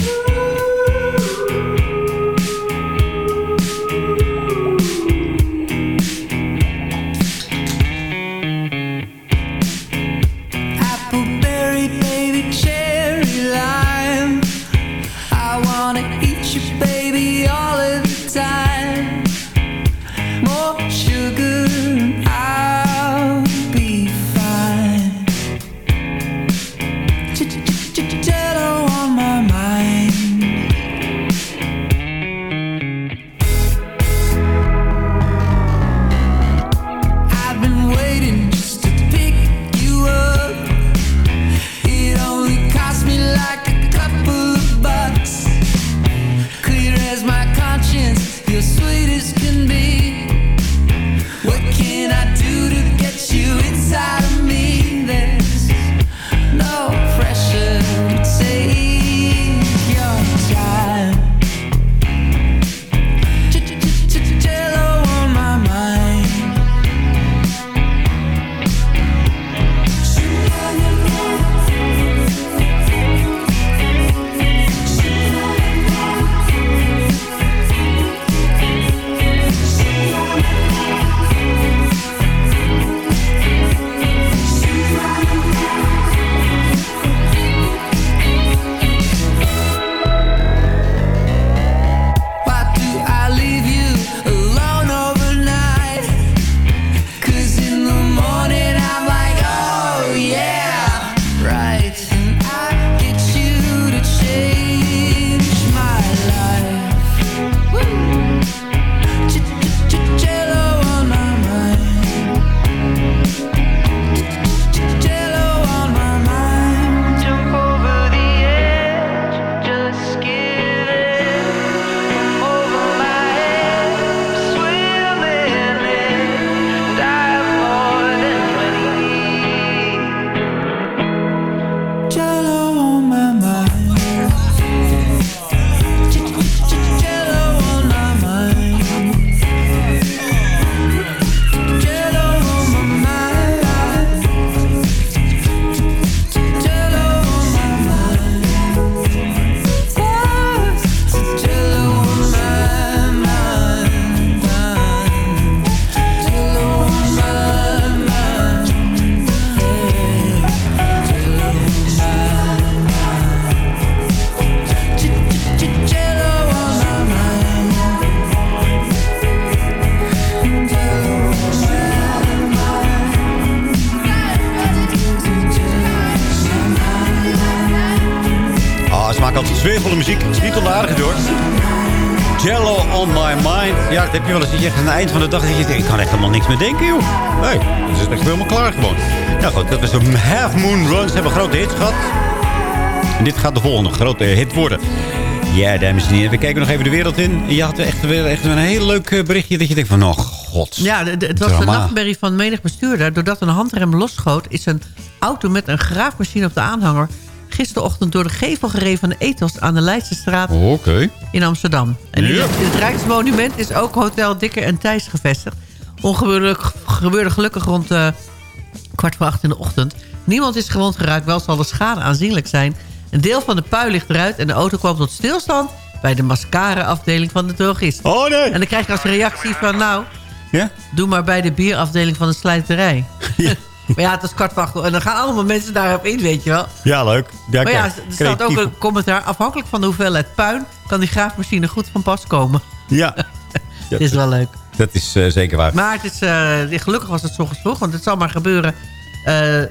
[SPEAKER 6] Eind van de dag dat je denkt, ik kan echt helemaal niks meer denken, joh. Nee, het is echt helemaal klaar gewoon. Nou goed, dat was een Half Moon Run. Ze hebben een grote hit gehad. En dit gaat de volgende grote hit worden. Ja, dames en heren, we kijken nog even de wereld in. Je had echt weer echt een heel leuk eh, berichtje dat je denkt van, oh god.
[SPEAKER 7] Ja, het was de nachtmerrie van menig bestuurder. Doordat een handrem losschoot... is een auto met een graafmachine op de aanhanger... gisterochtend door de gevel gereden van de ethos... aan de Leidsestraat
[SPEAKER 6] Oké.
[SPEAKER 7] in Amsterdam. En in,
[SPEAKER 6] Ja.
[SPEAKER 7] het, in het Rijksmonument is ook Hotel Dikker en Thijs gevestigd. Ongebeurde gebeurde gelukkig rond eh, kwart voor acht in de ochtend. Niemand is gewond geraakt, wel zal de schade aanzienlijk zijn. Een deel van de pui ligt eruit en de auto kwam tot stilstand... bij de mascara-afdeling van de drogist.
[SPEAKER 6] Oh nee!
[SPEAKER 7] En dan krijg je als reactie van... nou,
[SPEAKER 6] Ja?
[SPEAKER 7] doe maar bij de bierafdeling van de slijterij. [LAUGHS] maar ja, het is kwart. En dan gaan allemaal mensen daarop in, weet je wel.
[SPEAKER 6] Ja, leuk. Ja,
[SPEAKER 7] maar ja, er staat ook een commentaar. Afhankelijk van de hoeveelheid puin... kan die graafmachine goed van pas komen.
[SPEAKER 6] Ja. [LAUGHS]
[SPEAKER 7] Het is wel leuk.
[SPEAKER 6] Dat is eh, zeker waar.
[SPEAKER 7] Maar het is, eh, gelukkig was het ochtends vroeg. Want het zal maar gebeuren... eh,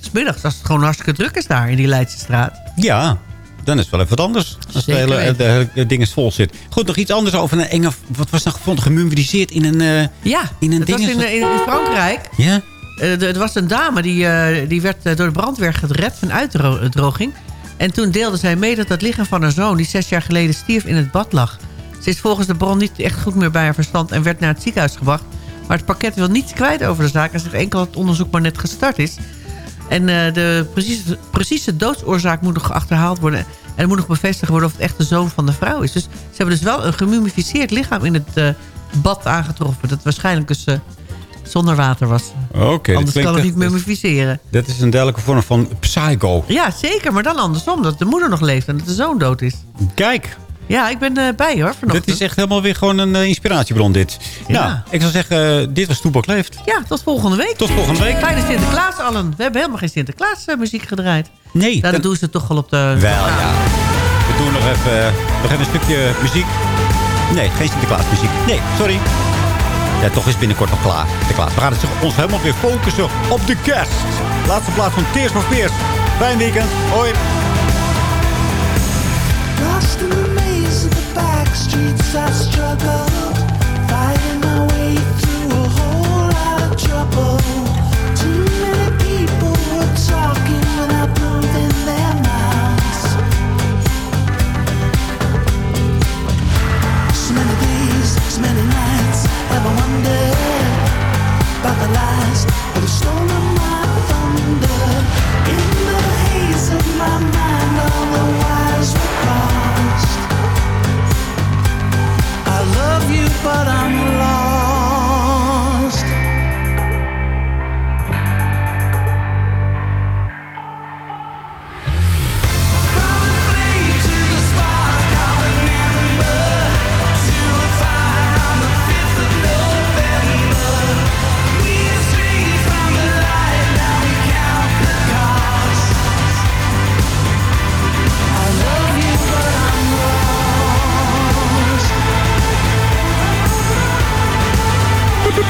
[SPEAKER 7] s middags als het gewoon hartstikke druk is daar in die Leidse straat.
[SPEAKER 6] Ja, dan is het wel even wat anders. Als
[SPEAKER 7] Zeker
[SPEAKER 6] hele, ding is vol zit. Goed, nog iets anders over een enge... Wat was nou gevonden? Gemummificeerd in een... eh,
[SPEAKER 7] Ja,
[SPEAKER 6] in een
[SPEAKER 7] het was
[SPEAKER 6] ding.
[SPEAKER 7] in, in, in Frankrijk.
[SPEAKER 6] Ja?
[SPEAKER 7] Eh, er was een dame die, eh, die werd eh, door de brandweer gered van uitdroging. En toen deelde zij mee dat het lichaam van haar zoon... die zes jaar geleden stierf in het bad lag. Ze is volgens de bron niet echt goed meer bij haar verstand... en werd naar het ziekenhuis gebracht. Maar het pakket wil niets kwijt over de zaak... en zegt enkel het onderzoek maar net gestart is. En de precieze, precieze doodsoorzaak moet nog achterhaald worden... en er moet nog bevestigd worden of het echt de zoon van de vrouw is. Dus ze hebben dus wel een gemummificeerd lichaam in het bad aangetroffen... dat waarschijnlijk dus eh, zonder water was.
[SPEAKER 6] Oké. dat
[SPEAKER 7] Anders kan het niet mummificeren.
[SPEAKER 6] Dat is een duidelijke vorm van psycho.
[SPEAKER 7] Ja, zeker. Maar dan andersom. Dat de moeder nog leeft en dat de zoon dood is.
[SPEAKER 6] Kijk.
[SPEAKER 7] Ja, ik ben eh, bij hoor vanochtend.
[SPEAKER 6] Dit is echt helemaal weer gewoon een eh, inspiratiebron dit.
[SPEAKER 7] Ja.
[SPEAKER 6] Nou, ik zou zeggen, eh, dit was Toepak Leeft.
[SPEAKER 7] Ja, tot volgende week.
[SPEAKER 6] Tot volgende week.
[SPEAKER 7] Fijne Sinterklaas allen. We hebben helemaal geen Sinterklaas eh, muziek gedraaid.
[SPEAKER 6] Nee.
[SPEAKER 7] Ja, dat
[SPEAKER 6] dan-
[SPEAKER 7] doen ze toch wel op de...
[SPEAKER 6] Wel, ja. We doen nog even, eh, nog even een stukje muziek. Nee, geen Sinterklaasmuziek. Nee, sorry. Ja, toch is binnenkort nog klaar. Sinterklaas. We gaan het ons helemaal weer focussen op de kerst. Laatste plaats van Tears for Fears. Fijn weekend. Hoi.
[SPEAKER 15] In the maze of the back streets,